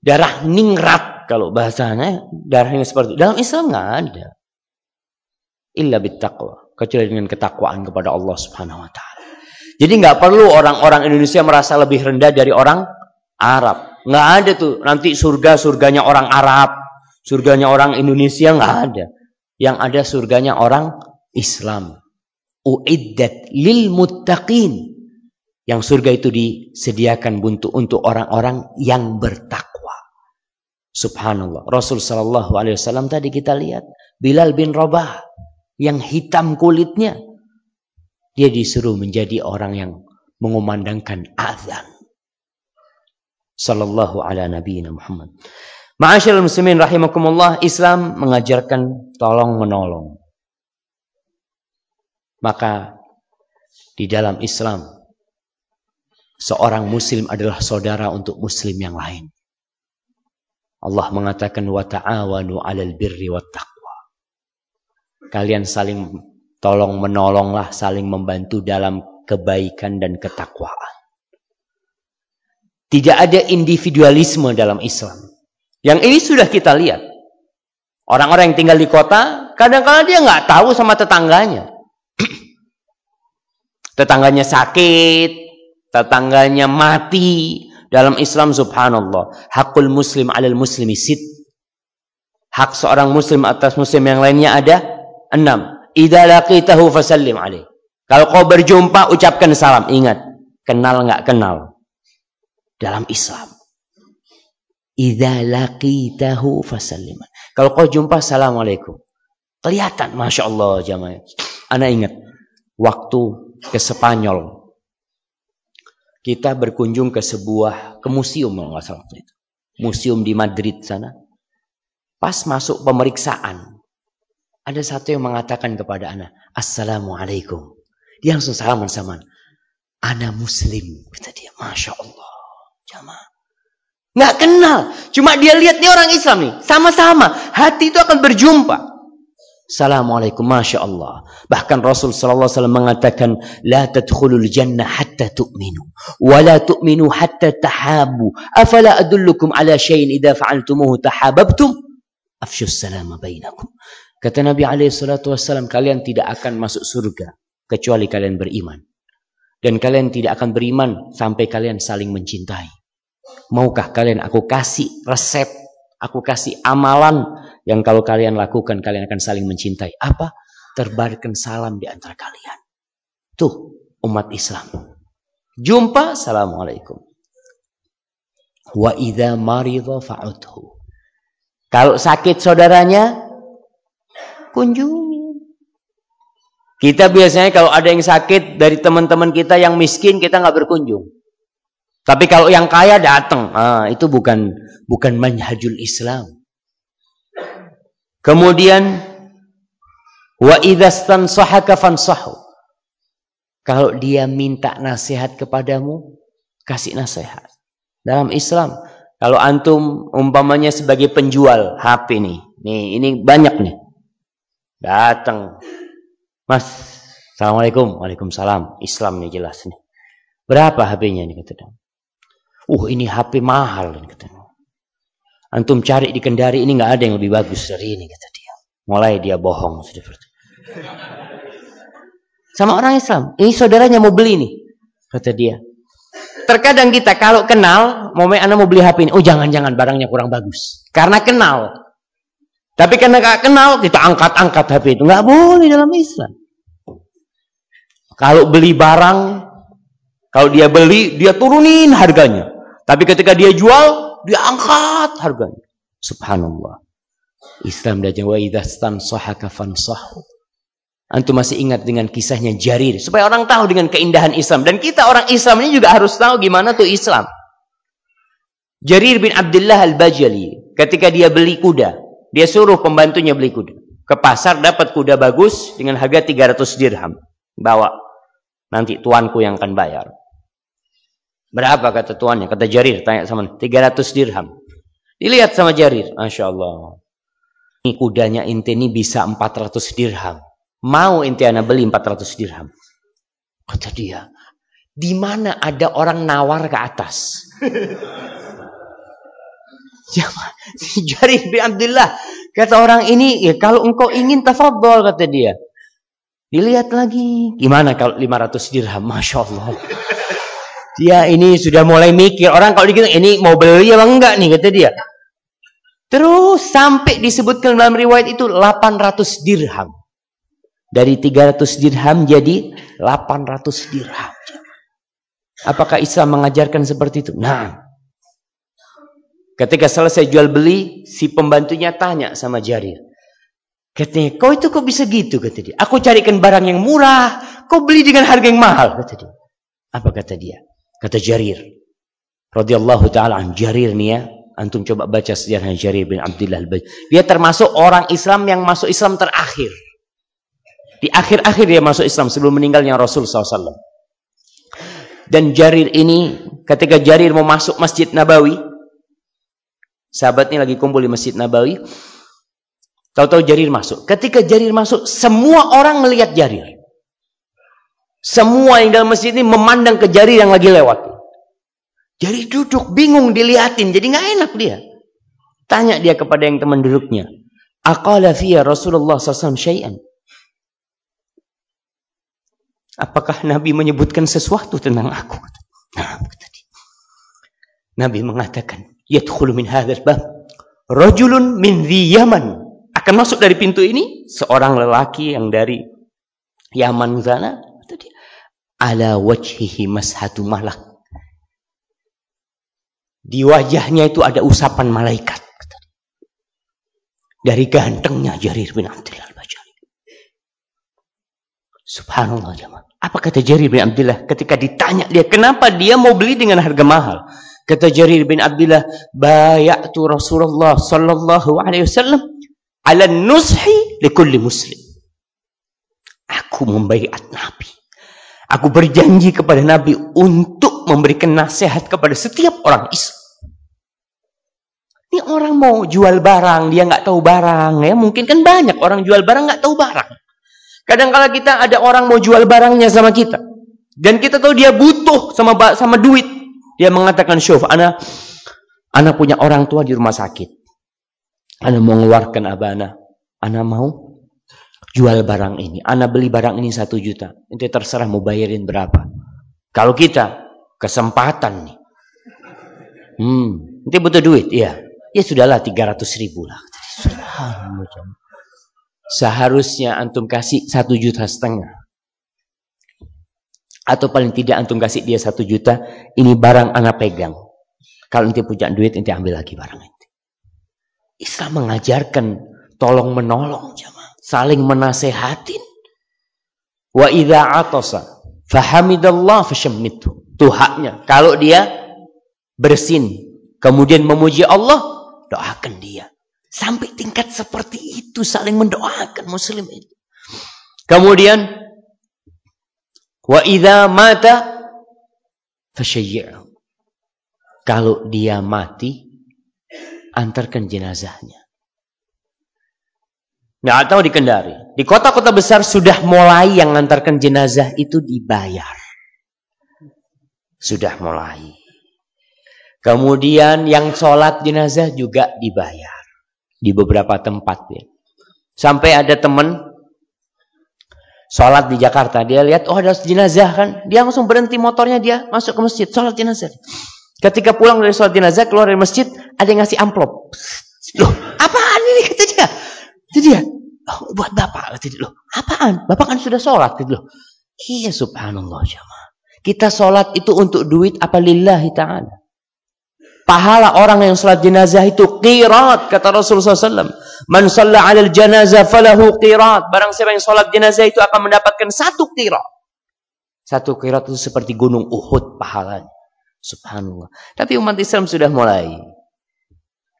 darah ningrat kalau bahasanya darahnya seperti itu. Dalam Islam nggak ada. Illa bittaqwa, kecuali dengan ketakwaan kepada Allah Subhanahu wa taala. Jadi nggak perlu orang-orang Indonesia merasa lebih rendah dari orang Arab. Nggak ada tuh nanti surga surganya orang Arab, surganya orang Indonesia nggak ada. Yang ada surganya orang Islam. Uiddat lil muttaqin yang surga itu disediakan untuk untuk orang-orang yang bertakwa. Subhanallah. Rasul sallallahu alaihi wasallam tadi kita lihat Bilal bin Rabah yang hitam kulitnya dia disuruh menjadi orang yang mengumandangkan azan. Sallallahu ala nabiyina Muhammad. Ma'asyiral muslimin rahimakumullah, Islam mengajarkan tolong menolong. Maka di dalam Islam seorang muslim adalah saudara untuk muslim yang lain. Allah mengatakan wa ta'awanu 'alal birri wat taqwa. Kalian saling tolong menolonglah, saling membantu dalam kebaikan dan ketakwaan. Tidak ada individualisme dalam Islam. Yang ini sudah kita lihat. Orang-orang yang tinggal di kota, kadang-kadang dia nggak tahu sama tetangganya. <clears throat> tetangganya sakit, tetangganya mati dalam Islam subhanallah hakul muslim alal muslimi sit. Hak seorang muslim atas muslim yang lainnya ada enam. Idza laqitahu fasallim alaih. Kalau kau berjumpa ucapkan salam. Ingat kenal enggak kenal? Dalam Islam. Idza laqitahu fasallim kalau kau jumpa assalamualaikum. Kelihatan masya Allah jamaah. Anda ingat waktu ke Spanyol kita berkunjung ke sebuah ke museum nggak salah itu. Museum di Madrid sana. Pas masuk pemeriksaan, ada satu yang mengatakan kepada anak, Assalamualaikum. Dia langsung salaman sama Ana muslim. Kata dia, Masya Allah. Jamaah. Nggak kenal. Cuma dia lihat dia orang Islam nih. Sama-sama. Hati itu akan berjumpa. Assalamualaikum, Masya Allah. Bahkan Rasul Sallallahu Alaihi Wasallam mengatakan, tadkhulul jannah hatta tu'minu. Wa la tu'minu hatta tahabu. Afala adullukum ala syain idha fa'altumuhu tahababtum. Afsyus salama bainakum. Kata Nabi alaihi salatu kalian tidak akan masuk surga. Kecuali kalian beriman. Dan kalian tidak akan beriman sampai kalian saling mencintai. Maukah kalian aku kasih resep, aku kasih amalan yang kalau kalian lakukan kalian akan saling mencintai. Apa? Terbarkan salam di antara kalian. Tuh umat Islam. Jumpa, Assalamualaikum. Wa idha maridha fa'udhu. Kalau sakit saudaranya, kunjungi. Kita biasanya kalau ada yang sakit dari teman-teman kita yang miskin, kita nggak berkunjung. Tapi kalau yang kaya datang, ah, itu bukan bukan manhajul Islam. Kemudian wa idzastansahaka fansahu. Kalau dia minta nasihat kepadamu, kasih nasihat. Dalam Islam, kalau antum umpamanya sebagai penjual HP nih, nih ini banyak nih. Datang. Mas, Assalamualaikum. Waalaikumsalam. Islam nih jelas nih. Berapa HP-nya nih kata. Uh, ini HP mahal nih kata Antum cari di Kendari ini nggak ada yang lebih bagus dari ini kata dia. Mulai dia bohong seperti Sama orang Islam, ini saudaranya mau beli nih, kata dia. Terkadang kita kalau kenal, mau anak mau beli HP ini, oh jangan-jangan barangnya kurang bagus. Karena kenal. Tapi karena gak kenal, kita angkat-angkat HP itu. Nggak boleh dalam Islam. Kalau beli barang, kalau dia beli, dia turunin harganya. Tapi ketika dia jual, dia angkat harganya. Subhanallah. Islam dan wa idza stansahaka fansahu. Antum masih ingat dengan kisahnya Jarir supaya orang tahu dengan keindahan Islam dan kita orang Islam ini juga harus tahu gimana tuh Islam. Jarir bin Abdullah Al-Bajali ketika dia beli kuda, dia suruh pembantunya beli kuda. Ke pasar dapat kuda bagus dengan harga 300 dirham. Bawa. Nanti tuanku yang akan bayar. Berapa kata tuannya? Kata Jarir tanya sama 300 dirham. Dilihat sama Jarir, Masya Allah. Ini kudanya inti ini bisa 400 dirham. Mau inti anak beli 400 dirham. Kata dia, di mana ada orang nawar ke atas? <laughs> ya, Jarir bin Abdullah. Kata orang ini, ya kalau engkau ingin tafadhol kata dia. Dilihat lagi, gimana kalau 500 dirham? Masya Allah. Dia ini sudah mulai mikir, orang kalau dikira ini mau beli apa enggak nih kata dia. Terus sampai disebutkan dalam riwayat itu 800 dirham. Dari 300 dirham jadi 800 dirham. Apakah Islam mengajarkan seperti itu? Nah. Ketika selesai jual beli, si pembantunya tanya sama Jarir. Katanya, kau itu kok bisa gitu? Kata dia. Aku carikan barang yang murah, kau beli dengan harga yang mahal. Kata dia. Apa kata dia? Kata Jarir. Radiyallahu ta'ala an Jarir nih ya. Antum coba baca sejarah Jarir bin Abdullah al Dia termasuk orang Islam yang masuk Islam terakhir. Di akhir-akhir dia masuk Islam sebelum meninggalnya Rasul SAW. Dan Jarir ini ketika Jarir mau masuk Masjid Nabawi, sahabatnya lagi kumpul di Masjid Nabawi, tahu-tahu Jarir masuk. Ketika Jarir masuk, semua orang melihat Jarir. Semua yang dalam masjid ini memandang ke Jarir yang lagi lewat. Jarir duduk bingung dilihatin, jadi nggak enak dia. Tanya dia kepada yang teman duduknya. Aqala fiya Rasulullah SAW syai'an. Apakah Nabi menyebutkan sesuatu tentang aku? Nah, Nabi mengatakan, Yadkhulu min hadzal bab rajulun min Yaman. Akan masuk dari pintu ini seorang lelaki yang dari Yaman sana. Ala wajhihi mashatu malak. Di wajahnya itu ada usapan malaikat. Dari gantengnya Jarir bin Abdullah al-Bajali. Subhanallah jemaah. Apa kata Jarir bin Abdullah ketika ditanya dia kenapa dia mau beli dengan harga mahal? Kata Jarir bin Abdullah, "Bayatu Rasulullah sallallahu alaihi wasallam ala nushi likulli muslim." Aku membaiat Nabi. Aku berjanji kepada Nabi untuk memberikan nasihat kepada setiap orang Islam. Ini orang mau jual barang, dia nggak tahu barang, ya mungkin kan banyak orang jual barang nggak tahu barang. Kadang kala kita ada orang mau jual barangnya sama kita. Dan kita tahu dia butuh sama sama duit. Dia mengatakan, "Syuf, ana ana punya orang tua di rumah sakit. Ana mau mengeluarkan abana. Ana mau jual barang ini. Ana beli barang ini satu juta. Itu terserah mau bayarin berapa. Kalau kita kesempatan nih. Hmm, nanti butuh duit, iya. Ya sudahlah 300 ribu lah. Seharusnya antum kasih satu juta setengah. Atau paling tidak antum kasih dia satu juta. Ini barang anak pegang. Kalau nanti punya duit, nanti ambil lagi barang itu. Islam mengajarkan tolong menolong jamaah. Saling menasehatin. Wa idha atasa fahamidallah fashammithu. Itu haknya. Kalau dia bersin, kemudian memuji Allah, doakan dia. Sampai tingkat seperti itu saling mendoakan muslim itu. Kemudian wa idza mata fasyayyi'u. Kalau dia mati antarkan jenazahnya. Nah, atau di Kendari. Di kota-kota besar sudah mulai yang antarkan jenazah itu dibayar. Sudah mulai. Kemudian yang sholat jenazah juga dibayar di beberapa tempat ya. Sampai ada teman sholat di Jakarta, dia lihat oh ada jenazah kan, dia langsung berhenti motornya dia masuk ke masjid sholat jenazah. Ketika pulang dari sholat jenazah keluar dari masjid ada yang ngasih amplop. Loh, apaan ini kata dia? Itu dia. Oh, buat bapak. Dia, loh, apaan? Bapak kan sudah sholat. Gitu loh. Iya subhanallah jamaah. Kita sholat itu untuk duit apa lillahi ta'ala. Pahala orang yang sholat jenazah itu qirat kata Rasulullah SAW. Man shalla 'alal janazah falahu qirat. Barang siapa yang sholat jenazah itu akan mendapatkan satu qirat. Satu qirat itu seperti gunung Uhud pahalanya. Subhanallah. Tapi umat Islam sudah mulai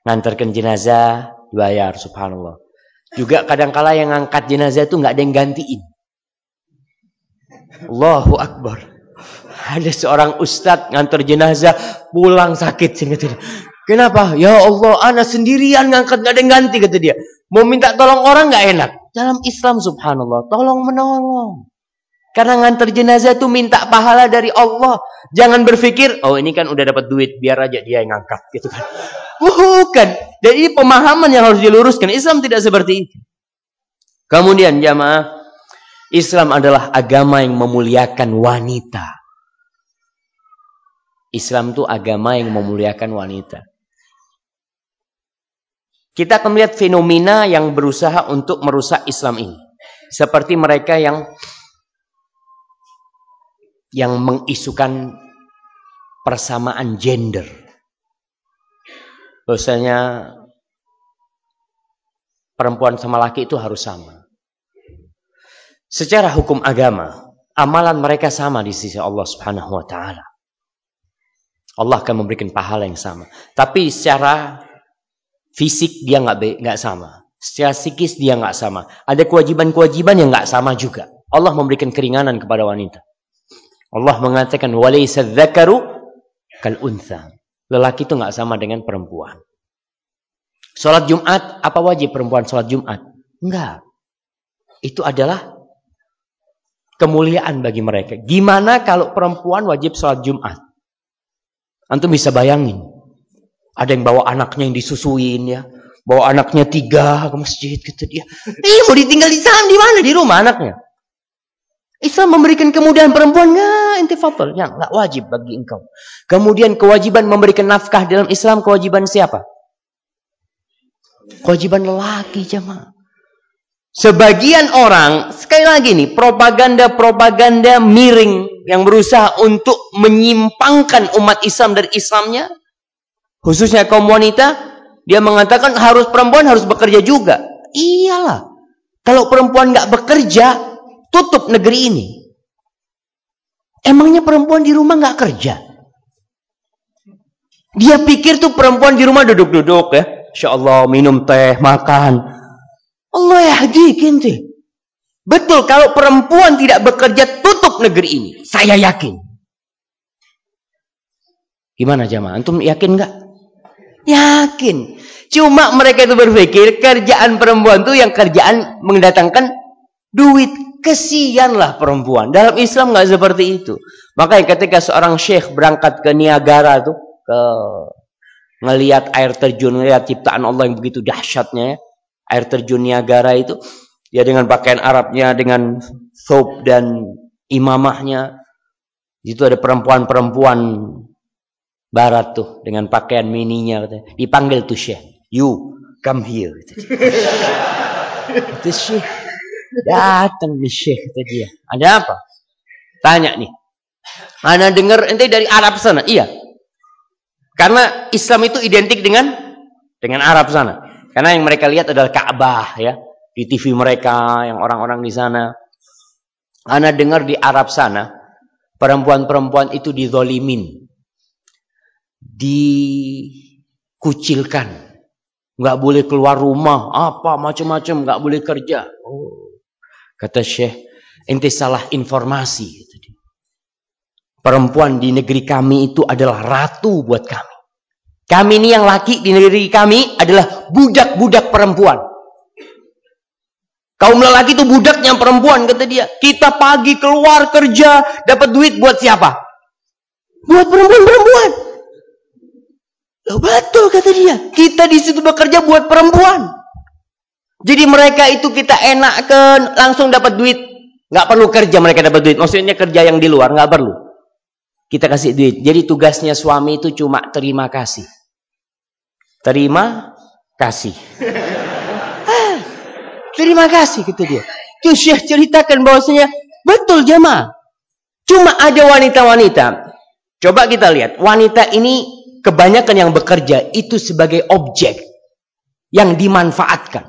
ngantarkan jenazah dibayar subhanallah. Juga kadangkala yang ngangkat jenazah itu nggak ada yang gantiin. Allahu Akbar. Ada seorang ustadz ngantar jenazah pulang sakit sehingga tidak. Kenapa? Ya Allah, anak sendirian ngangkat nggak ada yang ganti kata dia. Mau minta tolong orang nggak enak. Dalam Islam subhanallah, tolong menolong. Karena ngantar jenazah itu minta pahala dari Allah. Jangan berpikir, oh ini kan udah dapat duit, biar aja dia yang ngangkat gitu kan. Bukan. Jadi pemahaman yang harus diluruskan. Islam tidak seperti itu. Kemudian jamaah, Islam adalah agama yang memuliakan wanita. Islam itu agama yang memuliakan wanita. Kita akan melihat fenomena yang berusaha untuk merusak Islam ini. Seperti mereka yang yang mengisukan persamaan gender. Bahwasanya perempuan sama laki itu harus sama. Secara hukum agama, amalan mereka sama di sisi Allah Subhanahu wa taala. Allah akan memberikan pahala yang sama. Tapi secara fisik dia nggak nggak sama. Secara psikis dia nggak sama. Ada kewajiban-kewajiban yang nggak sama juga. Allah memberikan keringanan kepada wanita. Allah mengatakan walaysa dzakaru kal untha. Lelaki itu nggak sama dengan perempuan. Salat Jumat apa wajib perempuan salat Jumat? Enggak. Itu adalah kemuliaan bagi mereka. Gimana kalau perempuan wajib salat Jumat? Antum bisa bayangin. Ada yang bawa anaknya yang disusuin ya. Bawa anaknya tiga ke masjid gitu dia. Eh mau ditinggal di sana di mana? Di rumah anaknya. Islam memberikan kemudahan perempuan nggak intifadul, yang nggak wajib bagi engkau. Kemudian kewajiban memberikan nafkah dalam Islam kewajiban siapa? Kewajiban lelaki jemaah. Sebagian orang, sekali lagi nih, propaganda-propaganda miring yang berusaha untuk menyimpangkan umat Islam dari Islamnya, khususnya kaum wanita, dia mengatakan harus perempuan harus bekerja juga. Iyalah, kalau perempuan nggak bekerja, tutup negeri ini. Emangnya perempuan di rumah nggak kerja? Dia pikir tuh perempuan di rumah duduk-duduk ya. Insya Allah minum teh, makan. Allah ya kinti. Betul kalau perempuan tidak bekerja tutup negeri ini. Saya yakin. Gimana jamaah? Antum yakin nggak? Yakin. Cuma mereka itu berpikir kerjaan perempuan tuh yang kerjaan mendatangkan duit. Kesianlah perempuan. Dalam Islam nggak seperti itu. Makanya ketika seorang syekh berangkat ke Niagara tuh ke ngelihat air terjun, ngelihat ciptaan Allah yang begitu dahsyatnya, air terjun Niagara itu, ya dengan pakaian Arabnya, dengan thob dan imamahnya, itu ada perempuan-perempuan barat tuh dengan pakaian mininya, dipanggil tuh syekh, you come here. Itu syekh Datang nih Syekh kata dia. Ada apa? Tanya nih. Ana dengar ente dari Arab sana. Iya. Karena Islam itu identik dengan dengan Arab sana. Karena yang mereka lihat adalah Ka'bah ya. Di TV mereka, yang orang-orang di sana. Ana dengar di Arab sana, perempuan-perempuan itu dizolimin. Dikucilkan. Nggak boleh keluar rumah, apa macam-macam, nggak boleh kerja. Oh. Kata Syekh, ente salah informasi. Perempuan di negeri kami itu adalah ratu buat kami. Kami ini yang laki di negeri kami adalah budak-budak perempuan. Kaum lelaki itu budaknya perempuan kata dia. Kita pagi keluar kerja dapat duit buat siapa? Buat perempuan-perempuan. Loh, betul kata dia. Kita di situ bekerja buat perempuan. Jadi mereka itu kita enakan langsung dapat duit. Nggak perlu kerja mereka dapat duit. Maksudnya kerja yang di luar nggak perlu. Kita kasih duit. Jadi tugasnya suami itu cuma terima kasih. Terima kasih. <laughs> Terima kasih kata dia. Itu Syekh ceritakan bahwasanya betul jemaah. Cuma ada wanita-wanita. Coba kita lihat, wanita ini kebanyakan yang bekerja itu sebagai objek yang dimanfaatkan.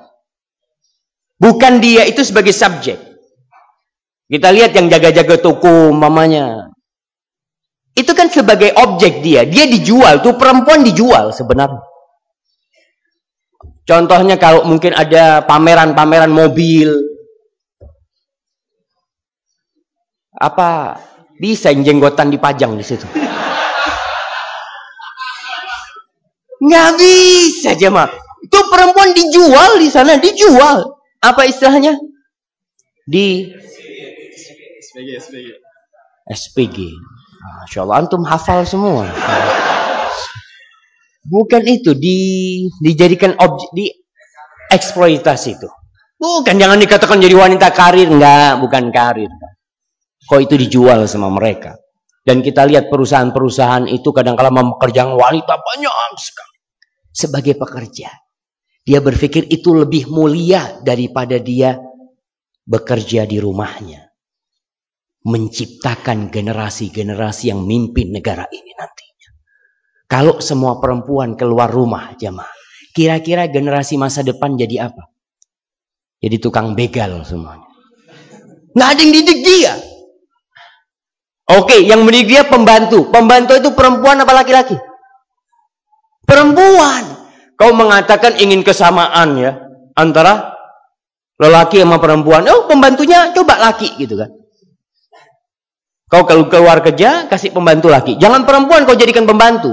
Bukan dia itu sebagai subjek. Kita lihat yang jaga-jaga toko mamanya. Itu kan sebagai objek dia. Dia dijual. Tuh perempuan dijual sebenarnya. Contohnya kalau mungkin ada pameran-pameran mobil. Apa yang jenggotan dipajang di situ? Nggak bisa aja mah. Itu perempuan dijual di sana, dijual. Apa istilahnya? Di SPG, SPG. SPG. Masya Allah, antum hafal semua. Bukan itu di dijadikan objek di eksploitasi itu. Bukan jangan dikatakan jadi wanita karir enggak, bukan karir. Kok itu dijual sama mereka. Dan kita lihat perusahaan-perusahaan itu kadang-kala mempekerjakan wanita banyak sekali sebagai pekerja. Dia berpikir itu lebih mulia daripada dia bekerja di rumahnya. Menciptakan generasi-generasi yang mimpin negara ini nanti. Kalau semua perempuan keluar rumah jamaah, kira-kira generasi masa depan jadi apa? Jadi tukang begal semuanya. Nggak ada yang didik dia. Oke, yang mendidik dia pembantu. Pembantu itu perempuan apa laki-laki? Perempuan. Kau mengatakan ingin kesamaan ya antara lelaki sama perempuan. Oh, pembantunya coba laki gitu kan. Kau kalau keluar kerja kasih pembantu laki. Jangan perempuan kau jadikan pembantu.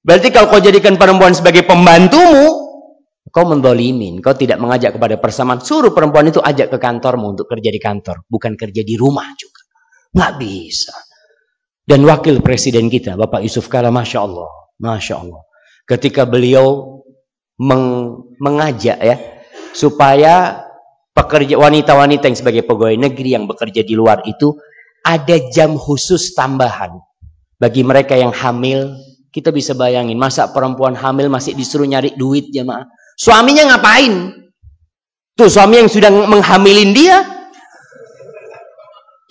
Berarti kalau kau jadikan perempuan sebagai pembantumu, kau mendolimin. Kau tidak mengajak kepada persamaan. Suruh perempuan itu ajak ke kantormu untuk kerja di kantor. Bukan kerja di rumah juga. Nggak bisa. Dan wakil presiden kita, Bapak Yusuf Kala, Masya Allah. Masya Allah. Ketika beliau meng mengajak ya, supaya pekerja wanita-wanita yang sebagai pegawai negeri yang bekerja di luar itu ada jam khusus tambahan bagi mereka yang hamil kita bisa bayangin, masa perempuan hamil masih disuruh nyari duit jemaah. Suaminya ngapain? Tuh suami yang sudah menghamilin dia.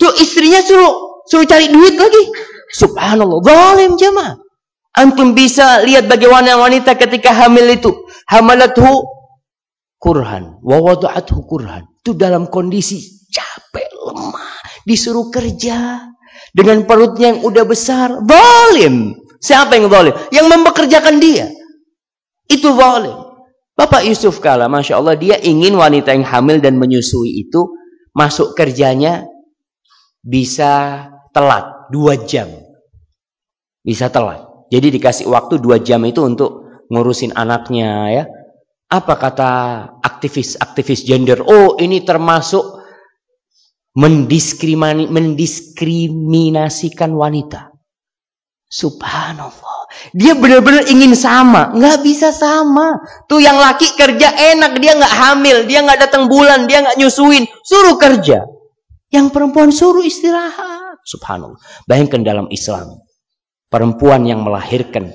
Tuh istrinya suruh suruh cari duit lagi. Subhanallah, zalim jemaah. Antum bisa lihat bagaimana wanita ketika hamil itu. Hamalathu kurhan. Wa wada'athu kurhan. Itu dalam kondisi capek, lemah. Disuruh kerja. Dengan perutnya yang udah besar. Zalim. Siapa yang zalim? Yang mempekerjakan dia. Itu zalim. Bapak Yusuf kala, Masya Allah, dia ingin wanita yang hamil dan menyusui itu masuk kerjanya bisa telat. Dua jam. Bisa telat. Jadi dikasih waktu dua jam itu untuk ngurusin anaknya ya. Apa kata aktivis-aktivis gender? Oh ini termasuk mendiskriminasikan wanita. Subhanallah. Dia benar-benar ingin sama. Nggak bisa sama. Tuh yang laki kerja enak. Dia nggak hamil. Dia nggak datang bulan. Dia nggak nyusuin. Suruh kerja. Yang perempuan suruh istirahat. Subhanallah. Bayangkan dalam Islam. Perempuan yang melahirkan.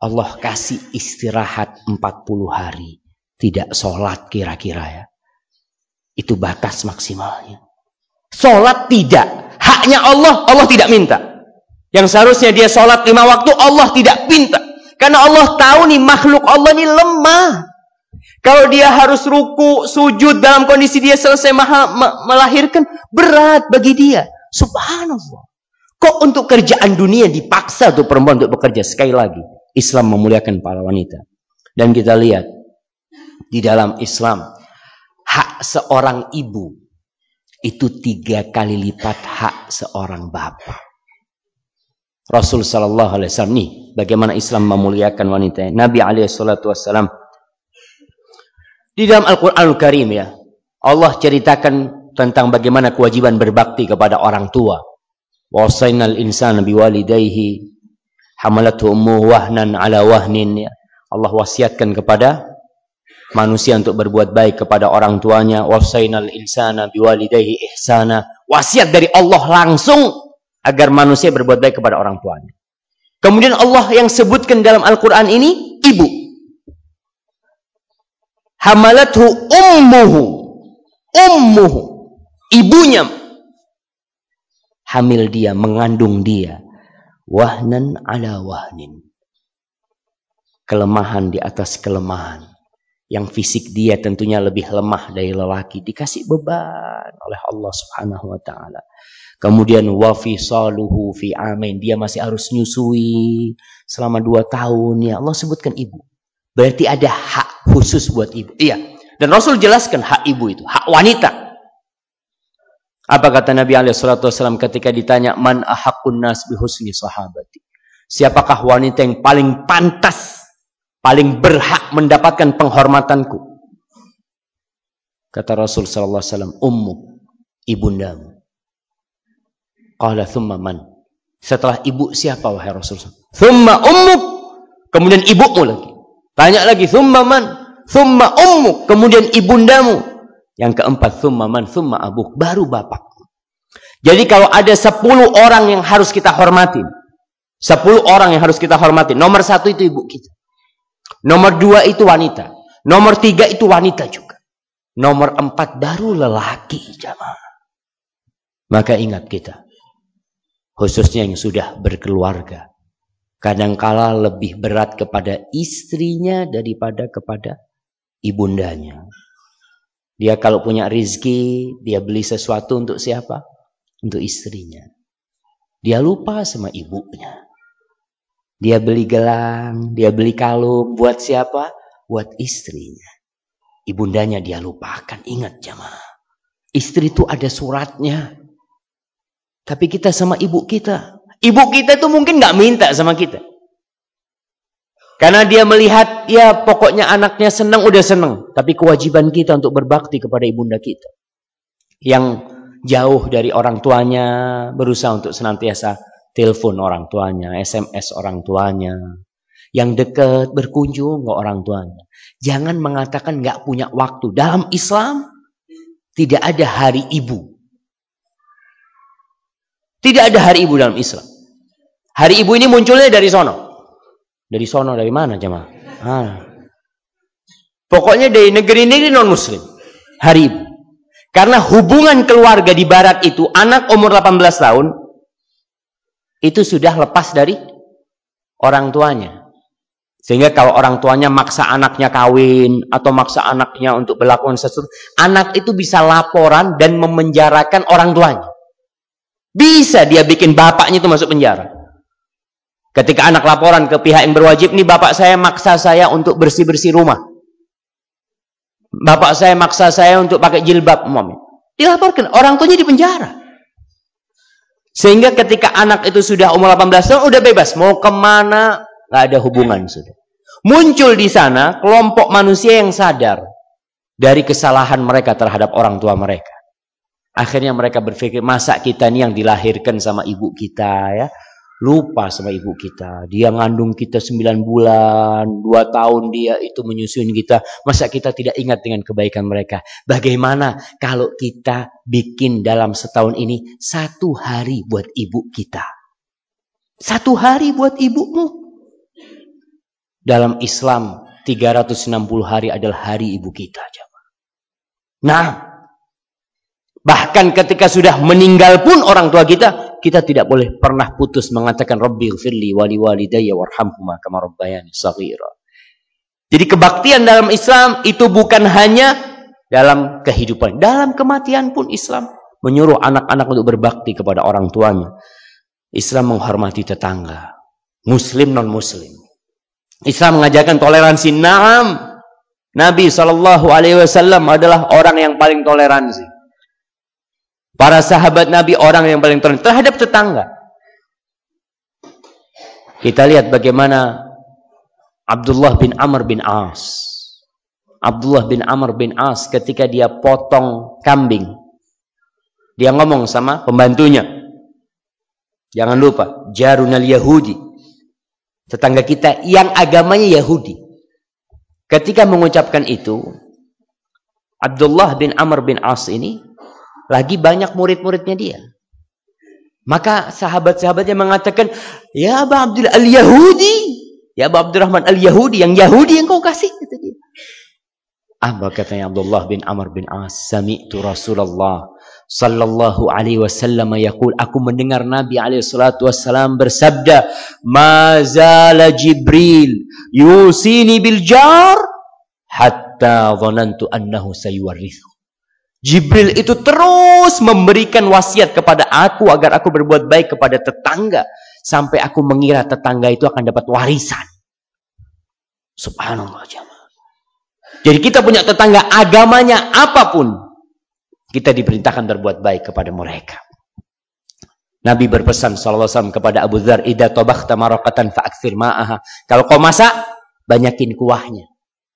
Allah kasih istirahat 40 hari. Tidak sholat kira-kira ya. Itu batas maksimalnya. Sholat tidak. Haknya Allah. Allah tidak minta. Yang seharusnya dia sholat lima waktu, Allah tidak pinta. Karena Allah tahu nih makhluk Allah ini lemah. Kalau dia harus ruku, sujud dalam kondisi dia selesai maha, melahirkan, berat bagi dia. Subhanallah. Kok untuk kerjaan dunia dipaksa tuh perempuan untuk bekerja? Sekali lagi, Islam memuliakan para wanita. Dan kita lihat, di dalam Islam, hak seorang ibu itu tiga kali lipat hak seorang bapak. Rasul sallallahu alaihi wasallam nih bagaimana Islam memuliakan wanita. Nabi alaihi salatu wasallam di dalam Al-Qur'anul Karim ya. Allah ceritakan tentang bagaimana kewajiban berbakti kepada orang tua. Wasainal insana biwalidayhi hamalatu ummuhu wahnan ala wahnin. Allah wasiatkan kepada manusia untuk berbuat baik kepada orang tuanya. Wasainal insana biwalidayhi ihsana. Wasiat dari Allah langsung agar manusia berbuat baik kepada orang tuanya. Kemudian Allah yang sebutkan dalam Al-Quran ini ibu. Hamalathu ummuhu. Ummuhu. Ibunya hamil dia, mengandung dia. Wahnan ala wahnin. Kelemahan di atas kelemahan. Yang fisik dia tentunya lebih lemah dari lelaki. Dikasih beban oleh Allah subhanahu wa ta'ala. Kemudian wafi saluhu fi amin. Dia masih harus nyusui selama dua tahun. Ya Allah sebutkan ibu. Berarti ada hak khusus buat ibu. Iya. Dan Rasul jelaskan hak ibu itu. Hak wanita. Apa kata Nabi SAW ketika ditanya man ahakun nas bihusni sahabati? Siapakah wanita yang paling pantas, paling berhak mendapatkan penghormatanku? Kata Rasul sallallahu alaihi wasallam, ummu, ibundamu. Qala thumma man? Setelah ibu siapa wahai Rasul? Thumma ummuk. Kemudian ibumu lagi. Tanya lagi, thumma man? Thumma ummuk. Kemudian ibundamu. Yang keempat, thumma man, thumma abuk. Baru bapak. Jadi kalau ada sepuluh orang yang harus kita hormati. Sepuluh orang yang harus kita hormati. Nomor satu itu ibu kita. Nomor dua itu wanita. Nomor tiga itu wanita juga. Nomor empat baru lelaki jamaah. Maka ingat kita. Khususnya yang sudah berkeluarga. Kadangkala lebih berat kepada istrinya daripada kepada ibundanya. Dia kalau punya rizki, dia beli sesuatu untuk siapa? Untuk istrinya. Dia lupa sama ibunya. Dia beli gelang, dia beli kalung. Buat siapa? Buat istrinya. Ibundanya dia lupakan. Ingat jamaah. Istri itu ada suratnya. Tapi kita sama ibu kita. Ibu kita itu mungkin nggak minta sama kita. Karena dia melihat, ya pokoknya anaknya senang, udah senang. Tapi kewajiban kita untuk berbakti kepada ibunda kita. Yang jauh dari orang tuanya, berusaha untuk senantiasa telepon orang tuanya, SMS orang tuanya. Yang dekat, berkunjung ke orang tuanya. Jangan mengatakan nggak punya waktu. Dalam Islam, tidak ada hari ibu. Tidak ada hari ibu dalam Islam. Hari ibu ini munculnya dari sono. Dari sono dari mana jemaah? Ah. Pokoknya dari negeri-negeri non muslim. Hari ibu. Karena hubungan keluarga di barat itu anak umur 18 tahun itu sudah lepas dari orang tuanya. Sehingga kalau orang tuanya maksa anaknya kawin atau maksa anaknya untuk berlakukan sesuatu, anak itu bisa laporan dan memenjarakan orang tuanya. Bisa dia bikin bapaknya itu masuk penjara. Ketika anak laporan ke pihak yang berwajib, nih bapak saya maksa saya untuk bersih-bersih rumah. Bapak saya maksa saya untuk pakai jilbab, mami. Dilaporkan, orang tuanya di penjara. Sehingga ketika anak itu sudah umur 18 tahun, udah bebas. Mau ke mana, nggak ada hubungan sudah. Muncul di sana kelompok manusia yang sadar dari kesalahan mereka terhadap orang tua mereka. Akhirnya mereka berpikir, masa kita ini yang dilahirkan sama ibu kita ya, Lupa sama ibu kita. Dia ngandung kita sembilan bulan, dua tahun dia itu menyusun kita. Masa kita tidak ingat dengan kebaikan mereka? Bagaimana kalau kita bikin dalam setahun ini satu hari buat ibu kita? Satu hari buat ibumu. Dalam Islam 360 hari adalah hari ibu kita. Nah, bahkan ketika sudah meninggal pun orang tua kita, kita tidak boleh pernah putus mengatakan Rabbi firli wali walidayya warhamhuma kama rabbayani saghira. Jadi kebaktian dalam Islam itu bukan hanya dalam kehidupan, dalam kematian pun Islam menyuruh anak-anak untuk berbakti kepada orang tuanya. Islam menghormati tetangga, muslim non muslim. Islam mengajarkan toleransi. Naam. Nabi Shallallahu alaihi wasallam adalah orang yang paling toleransi. Para sahabat Nabi orang yang paling toleran terhadap tetangga. Kita lihat bagaimana Abdullah bin Amr bin As. Abdullah bin Amr bin As ketika dia potong kambing. Dia ngomong sama pembantunya. Jangan lupa, jarunal Yahudi. Tetangga kita yang agamanya Yahudi. Ketika mengucapkan itu, Abdullah bin Amr bin As ini lagi banyak murid-muridnya dia. Maka sahabat-sahabatnya mengatakan, Ya Abu Abdul Al-Yahudi. Ya Abu Abdurrahman Al-Yahudi. Yang Yahudi yang kau kasih. Kata dia. Apa katanya Abdullah bin Amr bin As, "Sami'tu Rasulullah sallallahu alaihi wasallam yaqul aku mendengar Nabi alaihi salatu wasallam bersabda ma zala Jibril yusini bil jar hatta dhanantu annahu sayuwarithu Jibril itu terus memberikan wasiat kepada aku agar aku berbuat baik kepada tetangga sampai aku mengira tetangga itu akan dapat warisan subhanallah jamaah jadi kita punya tetangga agamanya apa pun. Kita diperintahkan berbuat baik kepada mereka. Nabi berpesan SAW kepada Abu Dhar, Ida tabakhta marakatan fa'akthir ma'aha. Kalau kau masak, banyakin kuahnya.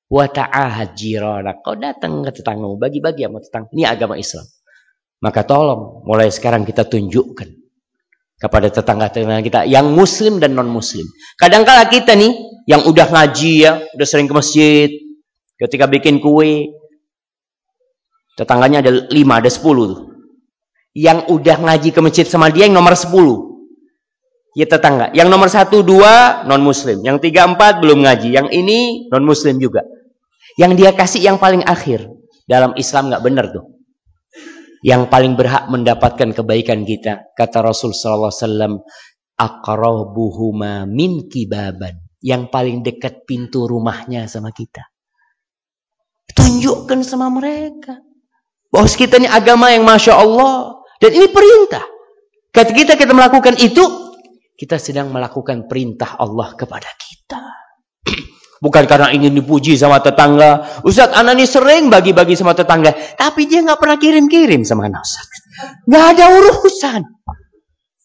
Wa ta'ahad jirana. Kau datang ke tetanggamu, bagi-bagi sama tetangga. Ini agama Islam. Maka tolong, mulai sekarang kita tunjukkan kepada tetangga-tetangga kita yang muslim dan non-muslim. Kadang-kala kita nih, yang udah ngaji ya, udah sering ke masjid, Ketika bikin kue, tetangganya ada lima, ada sepuluh tuh. Yang udah ngaji ke masjid sama dia yang nomor sepuluh. Ya tetangga. Yang nomor satu, dua, non muslim. Yang tiga, empat, belum ngaji. Yang ini, non muslim juga. Yang dia kasih yang paling akhir. Dalam Islam nggak benar tuh. Yang paling berhak mendapatkan kebaikan kita. Kata Rasul SAW, Aqrabuhuma min kibaban. Yang paling dekat pintu rumahnya sama kita. Tunjukkan sama mereka. Bahwa kita ini agama yang Masya Allah. Dan ini perintah. Ketika kita melakukan itu, kita sedang melakukan perintah Allah kepada kita. <clears throat> Bukan karena ingin dipuji sama tetangga. Ustaz, anak ini sering bagi-bagi sama tetangga. Tapi dia nggak pernah kirim-kirim sama anak Ustaz. Nggak ada urusan.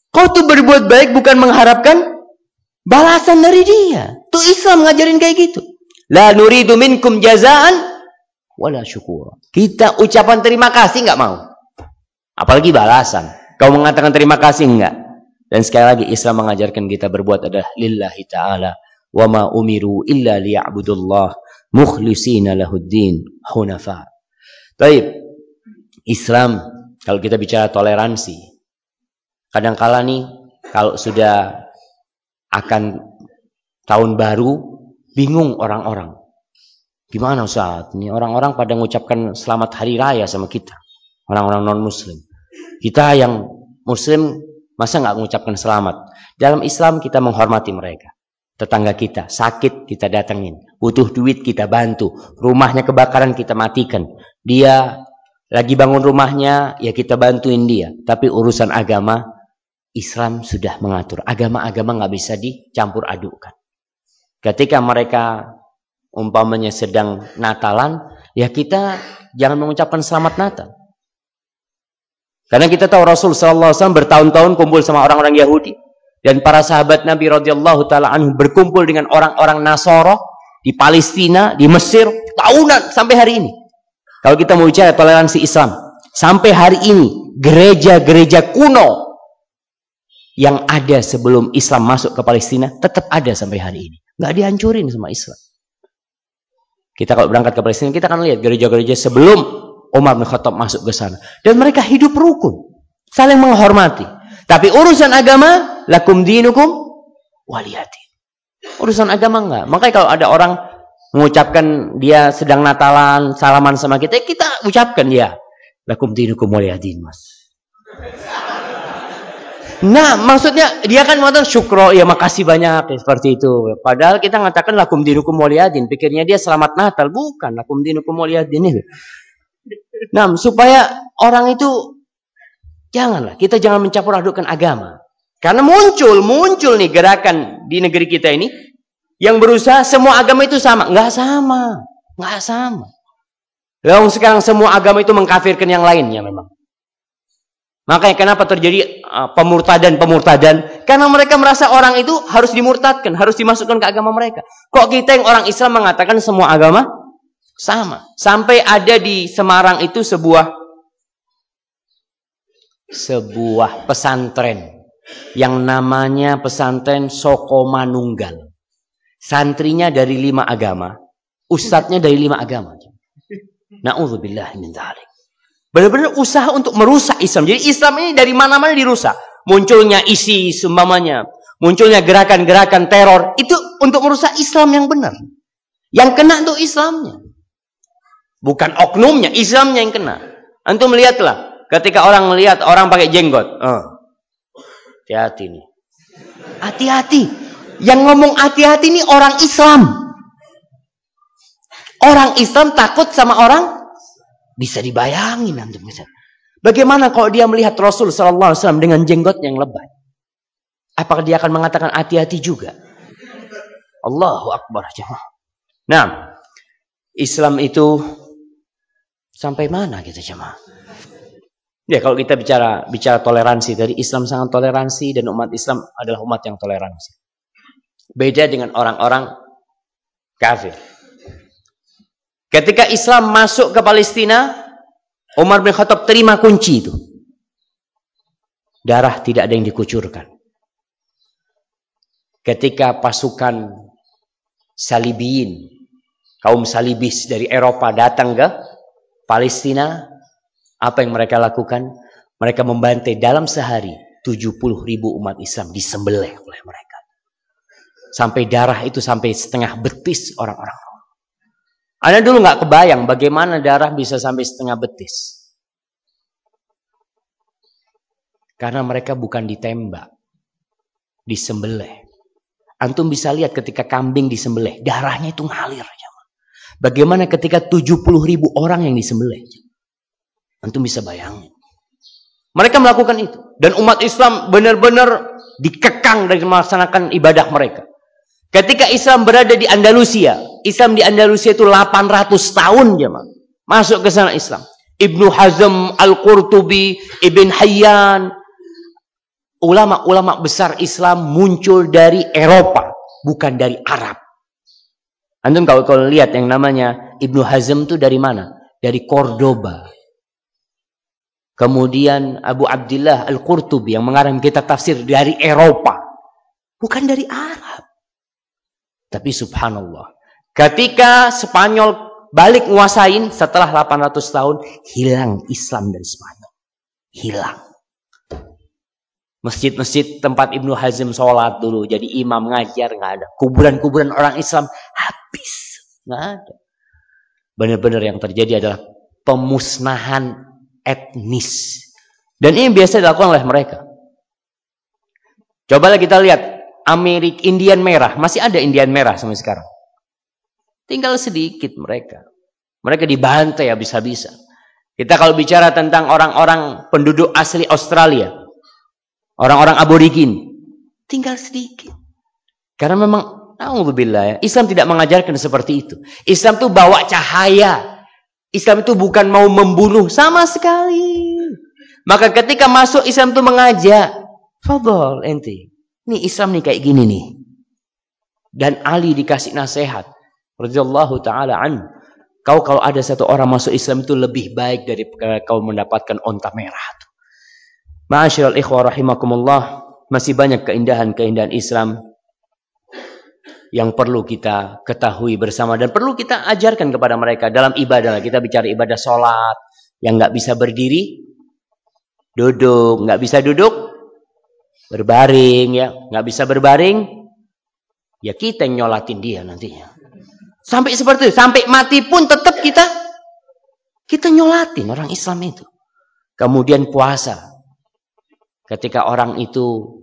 Kau tuh berbuat baik bukan mengharapkan balasan dari dia. Tuh Islam ngajarin kayak gitu. La nuridu minkum jazaan wala syukur. Kita ucapan terima kasih nggak mau. Apalagi balasan. Kau mengatakan terima kasih enggak? Dan sekali lagi Islam mengajarkan kita berbuat adalah lillahi ta'ala. Wa ma umiru illa liya'budullah mukhlisina lahuddin hunafa. Baik. Islam kalau kita bicara toleransi. Kadangkala nih kalau sudah akan tahun baru bingung orang-orang. Gimana Ustaz? Ini orang-orang pada mengucapkan selamat hari raya sama kita. Orang-orang non-muslim. Kita yang muslim masa nggak mengucapkan selamat? Dalam Islam kita menghormati mereka. Tetangga kita sakit kita datengin. Butuh duit kita bantu. Rumahnya kebakaran kita matikan. Dia lagi bangun rumahnya ya kita bantuin dia. Tapi urusan agama Islam sudah mengatur. Agama-agama nggak bisa dicampur adukkan. Ketika mereka umpamanya sedang Natalan, ya kita jangan mengucapkan selamat Natal. Karena kita tahu Rasul sallallahu alaihi wasallam bertahun-tahun kumpul sama orang-orang Yahudi dan para sahabat Nabi radhiyallahu taala anhu berkumpul dengan orang-orang Nasoro di Palestina, di Mesir tahunan sampai hari ini. Kalau kita mau bicara toleransi Islam, sampai hari ini gereja-gereja kuno yang ada sebelum Islam masuk ke Palestina tetap ada sampai hari ini. Nggak dihancurin sama Islam. Kita kalau berangkat ke Palestina, kita akan lihat gereja-gereja sebelum Umar bin Khattab masuk ke sana. Dan mereka hidup rukun. Saling menghormati. Tapi urusan agama, lakum dinukum waliyati. Urusan agama enggak. Makanya kalau ada orang mengucapkan dia sedang Natalan, salaman sama kita, kita ucapkan ya. Lakum dinukum waliyadin, mas. Nah, maksudnya dia kan mengatakan syukro, ya makasih banyak, ya, seperti itu. Padahal kita mengatakan lakum dinukum waliyadin. Pikirnya dia selamat Natal. Bukan, lakum dinukum waliyadin. Nah, supaya orang itu, janganlah, kita jangan mencampur adukan agama. Karena muncul, muncul nih gerakan di negeri kita ini, yang berusaha semua agama itu sama. Enggak sama. Enggak sama. Lalu sekarang semua agama itu mengkafirkan yang lainnya memang. Makanya kenapa terjadi uh, pemurtadan-pemurtadan? Karena mereka merasa orang itu harus dimurtadkan, harus dimasukkan ke agama mereka. Kok kita yang orang Islam mengatakan semua agama sama? Sampai ada di Semarang itu sebuah sebuah pesantren yang namanya pesantren Sokomanunggal. Santrinya dari lima agama, ustadznya dari lima agama. Nauzubillah min dzalik. Benar-benar usaha untuk merusak Islam. Jadi Islam ini dari mana-mana dirusak. Munculnya isi seumpamanya. Munculnya gerakan-gerakan teror. Itu untuk merusak Islam yang benar. Yang kena untuk Islamnya. Bukan oknumnya, Islamnya yang kena. Antum melihatlah, ketika orang melihat orang pakai jenggot, oh, hati-hati nih. Hati-hati. Yang ngomong hati-hati ini orang Islam. Orang Islam takut sama orang bisa dibayangin antum bisa. Bagaimana kalau dia melihat Rasul sallallahu alaihi wasallam dengan jenggot yang lebat? Apakah dia akan mengatakan hati-hati juga? Allahu akbar jemaah. Nah, Islam itu Sampai mana kita jemaah? Ya kalau kita bicara bicara toleransi tadi Islam sangat toleransi dan umat Islam adalah umat yang toleransi. Beda dengan orang-orang kafir. Ketika Islam masuk ke Palestina, Umar bin Khattab terima kunci itu. Darah tidak ada yang dikucurkan. Ketika pasukan Salibiyin, kaum Salibis dari Eropa datang ke Palestina, apa yang mereka lakukan? Mereka membantai dalam sehari 70 ribu umat Islam disembelih oleh mereka. Sampai darah itu sampai setengah betis orang-orang. Anda dulu nggak kebayang bagaimana darah bisa sampai setengah betis. Karena mereka bukan ditembak, disembelih. Antum bisa lihat ketika kambing disembelih, darahnya itu ngalir. Bagaimana ketika 70 ribu orang yang disembelih? Antum bisa bayangin. Mereka melakukan itu. Dan umat Islam benar-benar dikekang dari melaksanakan ibadah mereka. Ketika Islam berada di Andalusia, Islam di Andalusia itu 800 tahun jemaah. Masuk ke sana Islam. Ibnu Hazm, Al-Qurtubi, Ibn Hayyan, ulama-ulama besar Islam muncul dari Eropa, bukan dari Arab. Antum kalau kalau lihat yang namanya Ibnu Hazm itu dari mana? Dari Cordoba. Kemudian Abu Abdullah Al-Qurtubi yang mengarang kitab tafsir dari Eropa. Bukan dari Arab. Tapi subhanallah. Ketika Spanyol balik nguasain setelah 800 tahun, hilang Islam dari Spanyol. Hilang. Masjid-masjid tempat Ibnu Hazm sholat dulu. Jadi imam ngajar nggak ada. Kuburan-kuburan orang Islam habis. Nggak ada. Benar-benar yang terjadi adalah pemusnahan etnis. Dan ini biasa dilakukan oleh mereka. Cobalah kita lihat Amerik Indian merah. Masih ada Indian merah sampai sekarang. Tinggal sedikit mereka. Mereka dibantai habis-habisan. Kita kalau bicara tentang orang-orang penduduk asli Australia. Orang-orang aborigin. Tinggal sedikit. Karena memang, Alhamdulillah ya, Islam tidak mengajarkan seperti itu. Islam itu bawa cahaya. Islam itu bukan mau membunuh sama sekali. Maka ketika masuk Islam itu mengajak. Fadol ente. Ini Islam nih kayak gini nih. Dan Ali dikasih nasihat. Radiyallahu ta'ala an. Kau kalau ada satu orang masuk Islam itu lebih baik dari kau mendapatkan onta merah. Ma'asyiral ikhwah rahimakumullah, masih banyak keindahan-keindahan Islam yang perlu kita ketahui bersama dan perlu kita ajarkan kepada mereka dalam ibadah. Kita bicara ibadah sholat yang nggak bisa berdiri, duduk, nggak bisa duduk, berbaring ya, nggak bisa berbaring, ya kita yang nyolatin dia nantinya. Sampai seperti itu, sampai mati pun tetap kita kita nyolatin orang Islam itu. Kemudian puasa, Ketika orang itu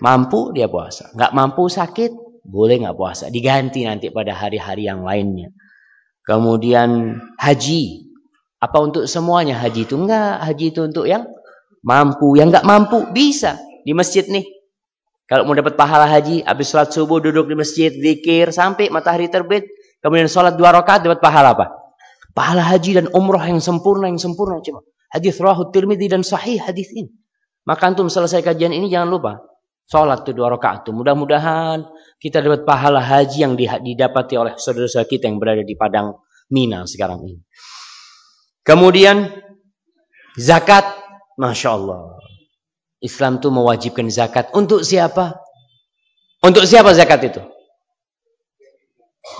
mampu dia puasa, nggak mampu sakit boleh nggak puasa, diganti nanti pada hari-hari yang lainnya. Kemudian haji, apa untuk semuanya haji itu enggak, haji itu untuk yang mampu, yang nggak mampu bisa di masjid nih. Kalau mau dapat pahala haji, habis sholat subuh duduk di masjid, zikir sampai matahari terbit, kemudian sholat dua rakaat dapat pahala apa? Pahala haji dan umroh yang sempurna, yang sempurna coba. Hadis rahu Tirmidzi dan sahih hadis ini. Maka antum selesai kajian ini jangan lupa sholat tuh dua rakaat tuh. Mudah-mudahan kita dapat pahala haji yang didapati oleh saudara-saudara kita yang berada di padang Mina sekarang ini. Kemudian zakat, masya Allah. Islam tuh mewajibkan zakat untuk siapa? Untuk siapa zakat itu?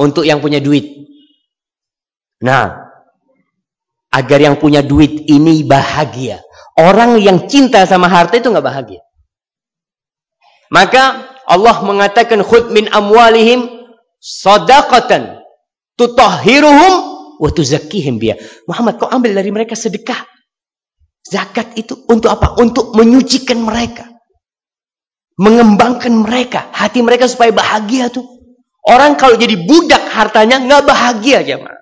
Untuk yang punya duit. Nah, agar yang punya duit ini bahagia. Orang yang cinta sama harta itu nggak bahagia. Maka Allah mengatakan khud min amwalihim sadaqatan tutahhiruhum wa tuzakkihim biya. Muhammad kau ambil dari mereka sedekah. Zakat itu untuk apa? Untuk menyucikan mereka. Mengembangkan mereka, hati mereka supaya bahagia tuh. Orang kalau jadi budak hartanya nggak bahagia jemaah.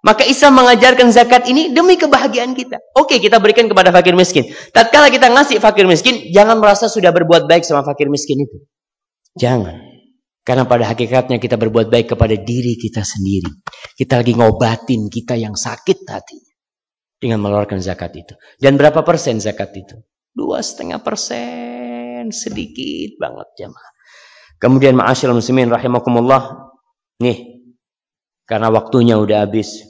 Maka Islam mengajarkan zakat ini demi kebahagiaan kita. Oke, kita berikan kepada fakir miskin. Tatkala kita ngasih fakir miskin, jangan merasa sudah berbuat baik sama fakir miskin itu. Jangan. Karena pada hakikatnya kita berbuat baik kepada diri kita sendiri. Kita lagi ngobatin kita yang sakit hatinya. Dengan mengeluarkan zakat itu. Dan berapa persen zakat itu? Dua setengah persen. Sedikit banget jamaah. Kemudian ma'asyil muslimin rahimakumullah. Nih. Karena waktunya udah habis.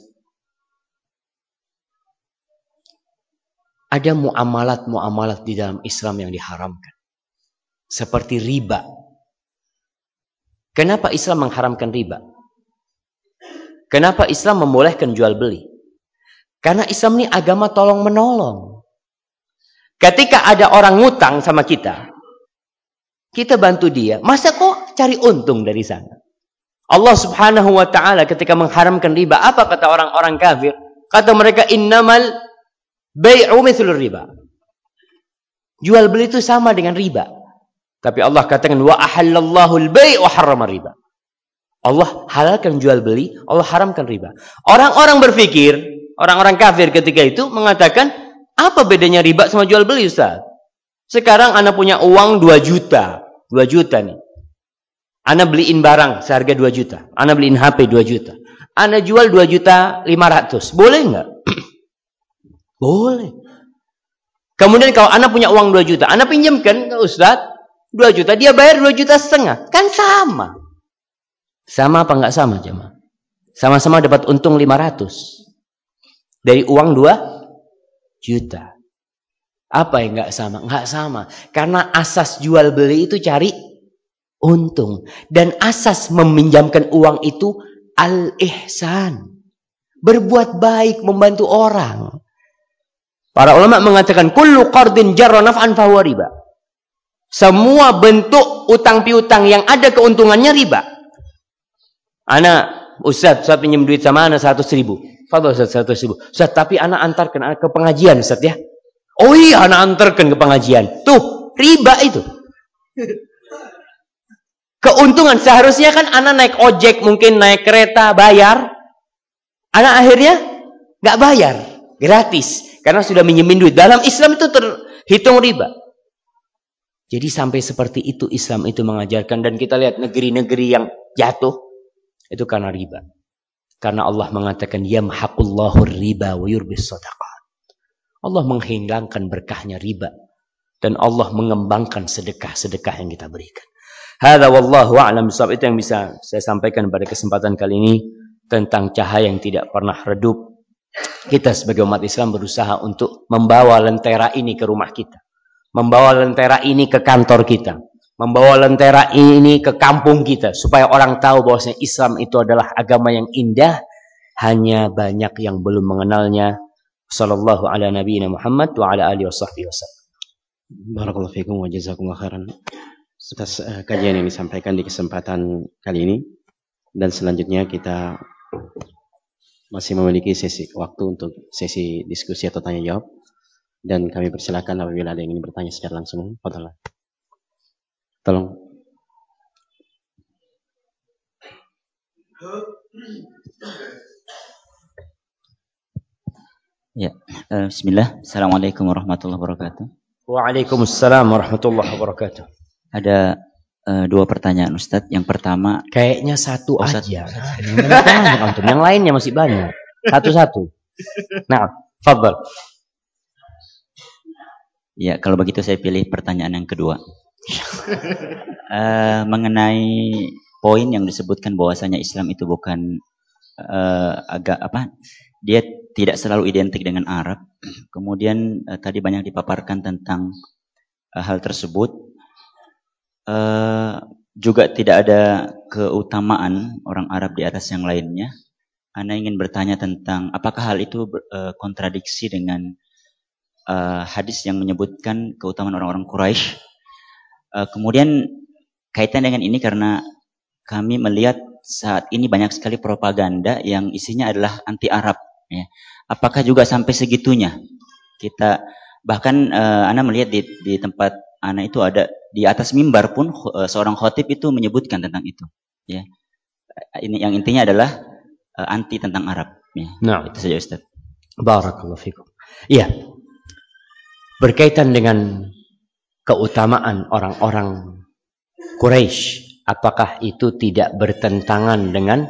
Ada muamalat-muamalat di dalam Islam yang diharamkan. Seperti riba. Kenapa Islam mengharamkan riba? Kenapa Islam membolehkan jual beli? Karena Islam ini agama tolong menolong. Ketika ada orang ngutang sama kita, kita bantu dia. Masa kok cari untung dari sana? Allah subhanahu wa ta'ala ketika mengharamkan riba, apa kata orang-orang kafir? Kata mereka, innamal Bai'u mithlur riba. Jual beli itu sama dengan riba. Tapi Allah katakan wa ahallallahu al-bai' wa harrama riba. Allah halalkan jual beli, Allah haramkan riba. Orang-orang berpikir, orang-orang kafir ketika itu mengatakan, apa bedanya riba sama jual beli Ustaz? Sekarang anak punya uang 2 juta. 2 juta nih. Anak beliin barang seharga 2 juta. Anak beliin HP 2 juta. Anak jual 2 juta 500. Boleh nggak? <clears throat> Boleh. Kemudian kalau anak punya uang 2 juta, anak pinjamkan ke Ustaz 2 juta, dia bayar 2 juta setengah. Kan sama. Sama apa enggak sama jemaah? Sama-sama dapat untung 500. Dari uang 2 juta. Apa yang enggak sama? Enggak sama. Karena asas jual beli itu cari untung. Dan asas meminjamkan uang itu al-ihsan. Berbuat baik, membantu orang. Para ulama mengatakan kullu qardin jarra naf'an fahuwa riba. Semua bentuk utang piutang yang ada keuntungannya riba. Anak, Ustaz, saya pinjam duit sama anak 100 ribu. Fadol Ustaz 100 ribu. Ustaz, tapi anak antarkan ke pengajian Ustaz ya. Oh iya, anak antarkan ke pengajian. Tuh, riba itu. Keuntungan seharusnya kan anak naik ojek, mungkin naik kereta, bayar. Anak akhirnya nggak bayar, gratis. Karena sudah minjemin duit. Dalam Islam itu terhitung riba. Jadi sampai seperti itu Islam itu mengajarkan. Dan kita lihat negeri-negeri yang jatuh. Itu karena riba. Karena Allah mengatakan. Yamhaqullahu riba wa yurbis. Allah menghilangkan berkahnya riba. Dan Allah mengembangkan sedekah-sedekah yang kita berikan. Hada wallahu a'lam Itu yang bisa saya sampaikan pada kesempatan kali ini. Tentang cahaya yang tidak pernah redup kita sebagai umat Islam berusaha untuk membawa lentera ini ke rumah kita. Membawa lentera ini ke kantor kita. Membawa lentera ini ke kampung kita. Supaya orang tahu bahwasanya Islam itu adalah agama yang indah. Hanya banyak yang belum mengenalnya. Sallallahu ala nabiyina Muhammad wa ala alihi wa sahbihi wa sallam. Barakallahu fiikum wa jazakumullah khairan. Atas uh, kajian yang disampaikan di kesempatan kali ini. Dan selanjutnya kita masih memiliki sesi waktu untuk sesi diskusi atau tanya jawab dan kami persilakan apabila ada yang ingin bertanya secara langsung Fadala. tolong Ya, uh, Bismillah. Assalamualaikum warahmatullahi wabarakatuh. Waalaikumsalam warahmatullahi wabarakatuh. Ada uh, dua pertanyaan Ustadz. Yang pertama, kayaknya satu oh, aja. Satu. Yang lainnya masih banyak. Satu-satu. Nah, fadl. Ya, kalau begitu saya pilih pertanyaan yang kedua. uh, <laughs> mengenai poin yang disebutkan bahwasanya Islam itu bukan uh, agak apa? Dia tidak selalu identik dengan Arab. Kemudian uh, tadi banyak dipaparkan tentang uh, hal tersebut uh, juga tidak ada keutamaan orang Arab di atas yang lainnya. Anda ingin bertanya tentang apakah hal itu uh, kontradiksi dengan uh, hadis yang menyebutkan keutamaan orang-orang Quraisy. Kemudian kaitan dengan ini karena kami melihat saat ini banyak sekali propaganda yang isinya adalah anti Arab. Ya. Apakah juga sampai segitunya kita bahkan uh, melihat di, di tempat Ana itu ada di atas mimbar pun uh, seorang khotib itu menyebutkan tentang itu. Ya. Ini yang intinya adalah uh, anti tentang Arab. Ya. Nah. Itu saja Ustaz. Barakallahu fikum. Iya. Berkaitan dengan keutamaan orang-orang Quraisy, apakah itu tidak bertentangan dengan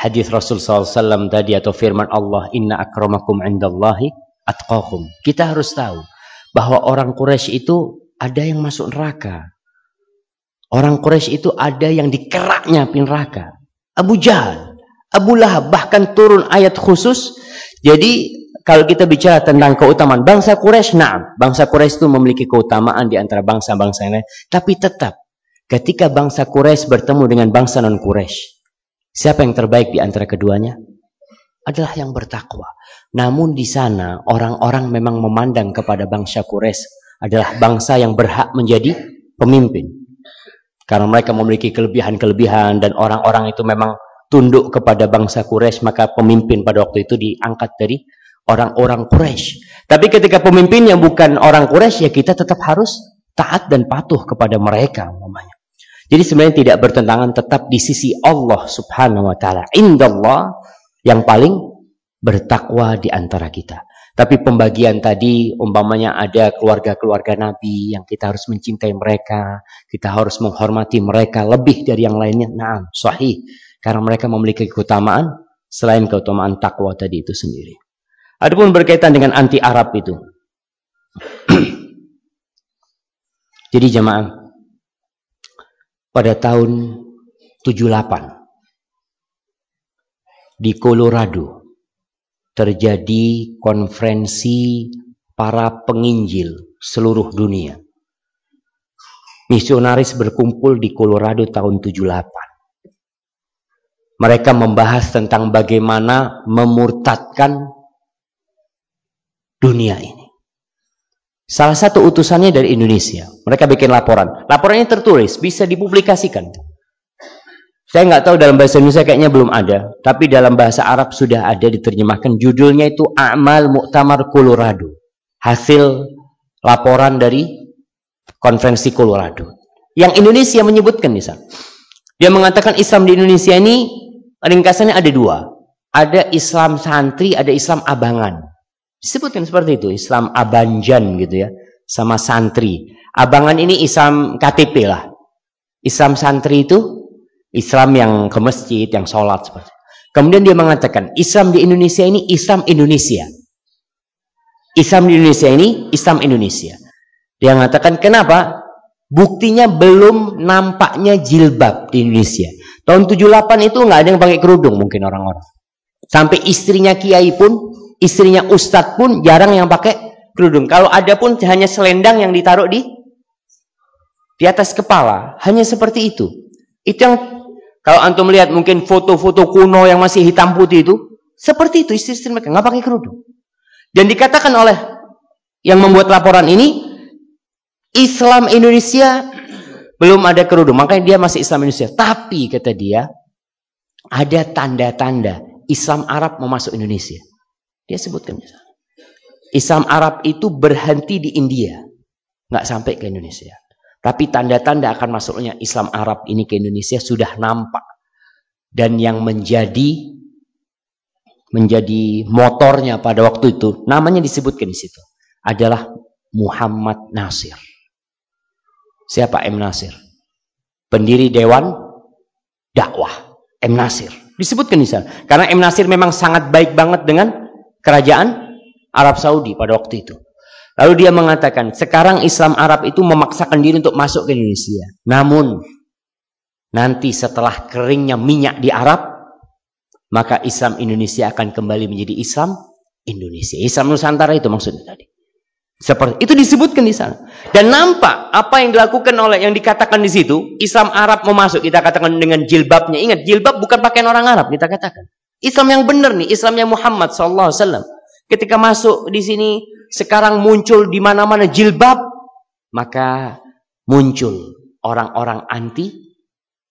hadis Rasul SAW tadi atau firman Allah Inna akramakum indallahi atqakum. Kita harus tahu bahwa orang Quraisy itu ada yang masuk neraka. Orang Quraisy itu ada yang dikeraknya api neraka. Abu Jahal, Abu Lahab bahkan turun ayat khusus. Jadi kalau kita bicara tentang keutamaan bangsa Quraisy, nah, bangsa Quraisy itu memiliki keutamaan di antara bangsa-bangsa lain. Tapi tetap, ketika bangsa Quraisy bertemu dengan bangsa non Quraisy, siapa yang terbaik di antara keduanya? Adalah yang bertakwa. Namun di sana orang-orang memang memandang kepada bangsa Quraisy adalah bangsa yang berhak menjadi pemimpin. Karena mereka memiliki kelebihan-kelebihan dan orang-orang itu memang tunduk kepada bangsa Quraisy, maka pemimpin pada waktu itu diangkat dari orang-orang Quraisy. Tapi ketika pemimpinnya bukan orang Quraisy ya kita tetap harus taat dan patuh kepada mereka umpamanya. Jadi sebenarnya tidak bertentangan tetap di sisi Allah Subhanahu wa taala. Indallah yang paling bertakwa di antara kita. Tapi pembagian tadi umpamanya ada keluarga-keluarga Nabi yang kita harus mencintai mereka, kita harus menghormati mereka lebih dari yang lainnya. Nah, sahih. Karena mereka memiliki keutamaan selain keutamaan takwa tadi itu sendiri. Adapun berkaitan dengan anti Arab itu. <clears throat> Jadi jemaah pada tahun 78 di Colorado terjadi konferensi para penginjil seluruh dunia. Misionaris berkumpul di Colorado tahun 78. Mereka membahas tentang bagaimana memurtadkan dunia ini. Salah satu utusannya dari Indonesia. Mereka bikin laporan. Laporannya tertulis, bisa dipublikasikan. Saya nggak tahu dalam bahasa Indonesia kayaknya belum ada, tapi dalam bahasa Arab sudah ada diterjemahkan. Judulnya itu Amal Muktamar Colorado. Hasil laporan dari konferensi Colorado. Yang Indonesia menyebutkan di sana. Dia mengatakan Islam di Indonesia ini ringkasannya ada dua. Ada Islam santri, ada Islam abangan. Disebutkan seperti itu, Islam abanjan gitu ya, sama santri. Abangan ini Islam KTP lah. Islam santri itu Islam yang ke masjid, yang sholat seperti Kemudian dia mengatakan, Islam di Indonesia ini Islam Indonesia. Islam di Indonesia ini Islam Indonesia. Dia mengatakan, kenapa? Buktinya belum nampaknya jilbab di Indonesia. Tahun 78 itu nggak ada yang pakai kerudung mungkin orang-orang. Sampai istrinya kiai pun istrinya ustadz pun jarang yang pakai kerudung. Kalau ada pun hanya selendang yang ditaruh di di atas kepala. Hanya seperti itu. Itu yang kalau antum melihat mungkin foto-foto kuno yang masih hitam putih itu, seperti itu istri-istri mereka nggak pakai kerudung. Dan dikatakan oleh yang membuat laporan ini, Islam Indonesia belum ada kerudung, makanya dia masih Islam Indonesia. Tapi kata dia, ada tanda-tanda Islam Arab mau masuk Indonesia. Dia sebutkan Islam Arab itu berhenti di India, nggak sampai ke Indonesia. Tapi tanda-tanda akan masuknya Islam Arab ini ke Indonesia sudah nampak. Dan yang menjadi menjadi motornya pada waktu itu, namanya disebutkan di situ, adalah Muhammad Nasir. Siapa M Nasir? Pendiri Dewan Dakwah M Nasir. Disebutkan di sana. Karena M Nasir memang sangat baik banget dengan kerajaan Arab Saudi pada waktu itu. Lalu dia mengatakan, sekarang Islam Arab itu memaksakan diri untuk masuk ke Indonesia. Namun, nanti setelah keringnya minyak di Arab, maka Islam Indonesia akan kembali menjadi Islam Indonesia. Islam Nusantara itu maksudnya tadi. Seperti itu disebutkan di sana. Dan nampak apa yang dilakukan oleh yang dikatakan di situ, Islam Arab mau masuk, kita katakan dengan jilbabnya. Ingat, jilbab bukan pakaian orang Arab, kita katakan. Islam yang benar nih, Islamnya Muhammad sallallahu alaihi wasallam. Ketika masuk di sini sekarang muncul di mana-mana jilbab, maka muncul orang-orang anti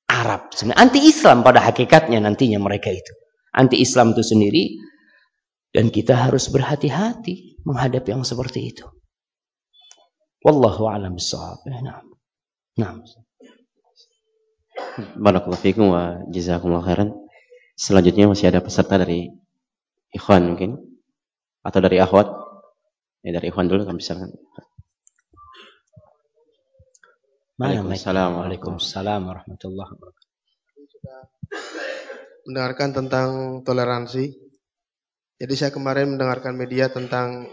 Arab. Anti Islam pada hakikatnya nantinya mereka itu. Anti Islam itu sendiri. Dan kita harus berhati-hati menghadapi yang seperti itu. Wallahu a'lam bishawab. Nah. Nah. Barakallahu fikum wa jazakumullah khairan. Selanjutnya masih ada peserta dari ikhwan mungkin atau dari akhwat. Ya, dari ikhwan dulu kami silakan. Waalaikumsalam. Waalaikumsalam warahmatullahi wabarakatuh. Mendengarkan tentang toleransi. Jadi saya kemarin mendengarkan media tentang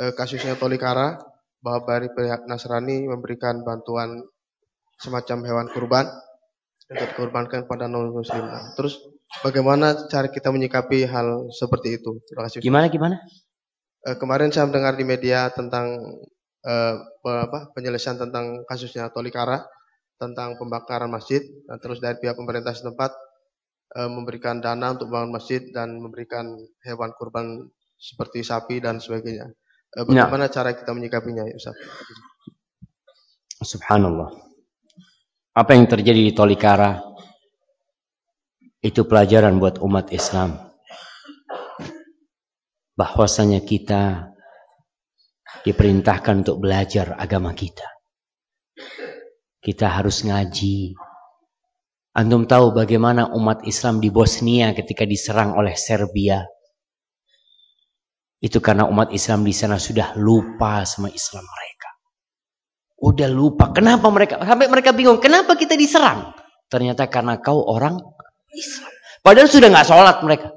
eh, kasusnya Tolikara bahwa dari pihak Nasrani memberikan bantuan semacam hewan kurban untuk dikorbankan pada non muslim. Nah, terus bagaimana cara kita menyikapi hal seperti itu? Terima kasih. Gimana gimana? Eh, kemarin saya mendengar di media tentang eh, apa, penyelesaian tentang kasusnya Tolikara tentang pembakaran masjid. Nah, terus dari pihak pemerintah setempat eh, memberikan dana untuk bangun masjid dan memberikan hewan kurban seperti sapi dan sebagainya. Eh, bagaimana nah. cara kita menyikapinya, ya Ustaz? Subhanallah. Apa yang terjadi di Tolikara itu pelajaran buat umat Islam. Bahwasanya kita diperintahkan untuk belajar agama kita. Kita harus ngaji. Antum tahu bagaimana umat Islam di Bosnia ketika diserang oleh Serbia. Itu karena umat Islam di sana sudah lupa sama Islam mereka. Udah lupa. Kenapa mereka? Sampai mereka bingung. Kenapa kita diserang? Ternyata karena kau orang Islam. Padahal sudah nggak sholat mereka.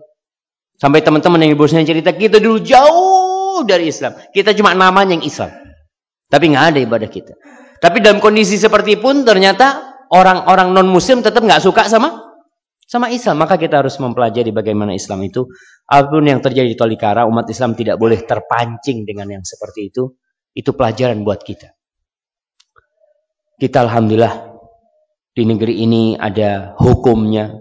Sampai teman-teman yang Bosnia cerita, kita dulu jauh dari Islam. Kita cuma namanya yang Islam. Tapi nggak ada ibadah kita. Tapi dalam kondisi seperti pun ternyata orang-orang non Muslim tetap nggak suka sama sama Islam. Maka kita harus mempelajari bagaimana Islam itu. Apa pun yang terjadi di Tolikara, umat Islam tidak boleh terpancing dengan yang seperti itu. Itu pelajaran buat kita. Kita alhamdulillah di negeri ini ada hukumnya.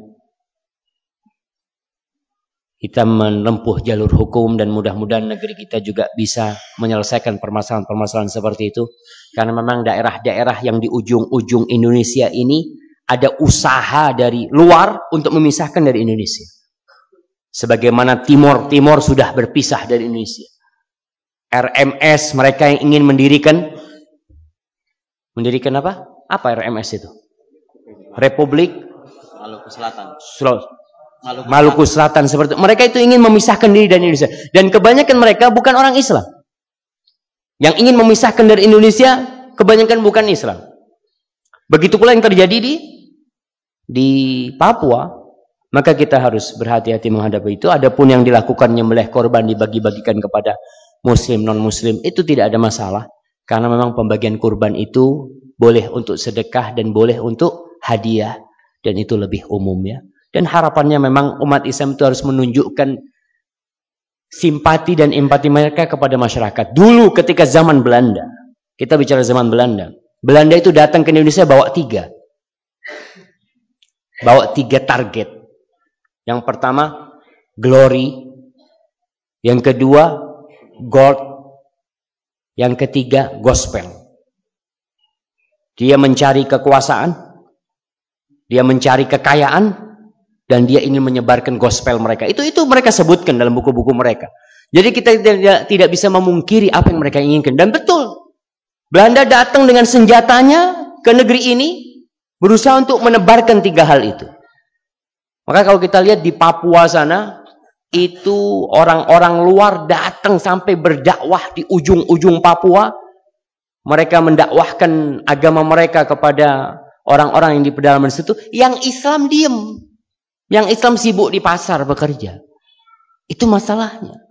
Kita menempuh jalur hukum dan mudah-mudahan negeri kita juga bisa menyelesaikan permasalahan-permasalahan seperti itu. Karena memang daerah-daerah yang di ujung-ujung Indonesia ini ada usaha dari luar untuk memisahkan dari Indonesia. Sebagaimana Timor sudah berpisah dari Indonesia. RMS mereka yang ingin mendirikan Mendirikan apa? Apa RMS itu? Republik Maluku Selatan. Sulawesi. Maluku, Maluku Selatan seperti itu. Mereka itu ingin memisahkan diri dari Indonesia dan kebanyakan mereka bukan orang Islam. Yang ingin memisahkan dari Indonesia kebanyakan bukan Islam. Begitu pula yang terjadi di di Papua. Maka kita harus berhati-hati menghadapi itu. Adapun yang dilakukan menyembelih korban dibagi-bagikan kepada muslim non muslim itu tidak ada masalah. Karena memang pembagian kurban itu boleh untuk sedekah dan boleh untuk hadiah. Dan itu lebih umum ya. Dan harapannya memang umat Islam itu harus menunjukkan simpati dan empati mereka kepada masyarakat. Dulu ketika zaman Belanda, kita bicara zaman Belanda. Belanda itu datang ke Indonesia bawa tiga. Bawa tiga target. Yang pertama, glory. Yang kedua, gold. Yang ketiga, gospel. Dia mencari kekuasaan, dia mencari kekayaan, dan dia ingin menyebarkan gospel mereka. Itu itu mereka sebutkan dalam buku-buku mereka. Jadi kita tidak, tidak bisa memungkiri apa yang mereka inginkan. Dan betul, Belanda datang dengan senjatanya ke negeri ini, berusaha untuk menebarkan tiga hal itu. Maka kalau kita lihat di Papua sana, itu orang-orang luar datang sampai berdakwah di ujung-ujung Papua. Mereka mendakwahkan agama mereka kepada orang-orang yang di pedalaman situ. Yang Islam diem. Yang Islam sibuk di pasar bekerja. Itu masalahnya.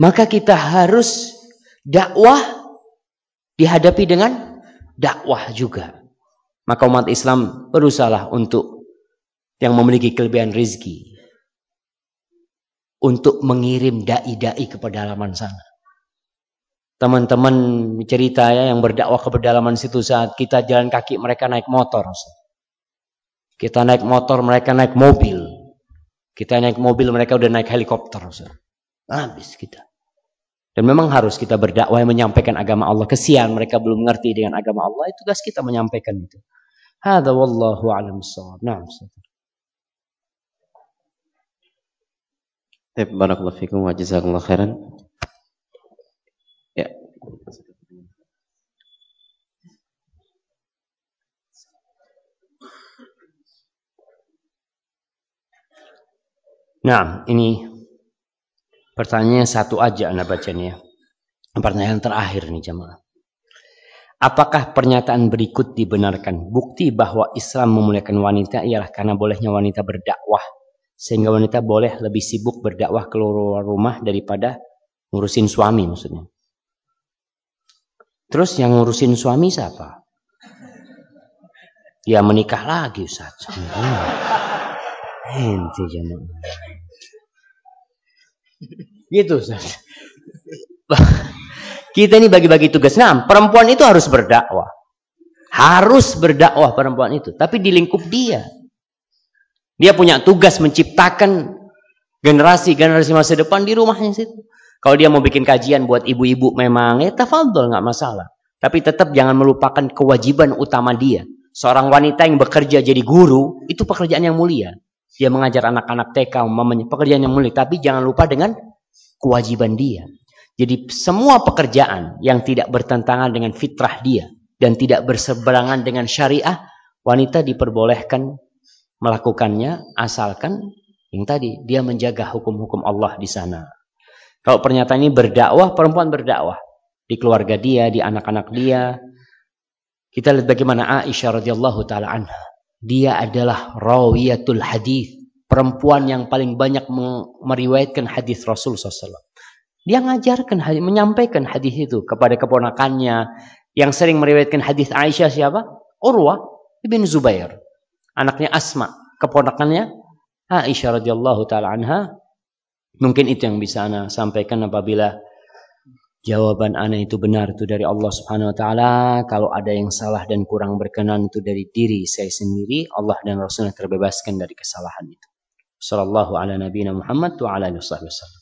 Maka kita harus dakwah dihadapi dengan dakwah juga. Maka umat Islam berusaha untuk yang memiliki kelebihan rizki untuk mengirim dai-dai ke pedalaman sana. Teman-teman cerita ya yang berdakwah ke pedalaman situ saat kita jalan kaki mereka naik motor. Kita naik motor mereka naik mobil. Kita naik mobil mereka udah naik helikopter. Habis kita. Dan memang harus kita berdakwah menyampaikan agama Allah. Kesian mereka belum mengerti dengan agama Allah. Itu tugas kita menyampaikan itu. Hada wallahu alam sallam. Baik, barakallahu fikum wa jazakumullah khairan. Ya. Nah, ini pertanyaannya satu aja anda bacanya. Pertanyaan terakhir nih jemaah. Apakah pernyataan berikut dibenarkan? Bukti bahwa Islam memuliakan wanita ialah karena bolehnya wanita berdakwah sehingga wanita boleh lebih sibuk berdakwah keluar rumah daripada ngurusin suami maksudnya. Terus yang ngurusin suami siapa? Ya menikah lagi Ustaz. Ente jangan. Gitu Ustaz. Kita ini bagi-bagi tugas. Nah, perempuan itu harus berdakwah. Harus berdakwah perempuan itu. Tapi di lingkup dia. Dia punya tugas menciptakan generasi-generasi masa depan di rumahnya situ. Kalau dia mau bikin kajian buat ibu-ibu memang ya tafadhol nggak masalah. Tapi tetap jangan melupakan kewajiban utama dia. Seorang wanita yang bekerja jadi guru itu pekerjaan yang mulia. Dia mengajar anak-anak TK umpamanya pekerjaan yang mulia, tapi jangan lupa dengan kewajiban dia. Jadi semua pekerjaan yang tidak bertentangan dengan fitrah dia dan tidak berseberangan dengan syariah, wanita diperbolehkan melakukannya asalkan yang tadi dia menjaga hukum-hukum Allah di sana. Kalau pernyataan ini berdakwah, perempuan berdakwah di keluarga dia, di anak-anak dia. Kita lihat bagaimana Aisyah radhiyallahu taala anha. Dia adalah rawiyatul hadis, perempuan yang paling banyak meriwayatkan hadis Rasul SAW. Dia mengajarkan hadis, menyampaikan hadis itu kepada keponakannya yang sering meriwayatkan hadis Aisyah siapa? Urwah ibn Zubair anaknya Asma, keponakannya Aisyah radhiyallahu taala anha. Mungkin itu yang bisa ana sampaikan apabila jawaban ana itu benar itu dari Allah Subhanahu wa taala. Kalau ada yang salah dan kurang berkenan itu dari diri saya sendiri, Allah dan Rasulnya terbebaskan dari kesalahan itu. Sallallahu ala nabiyina Muhammad wa ala alihi wasallam.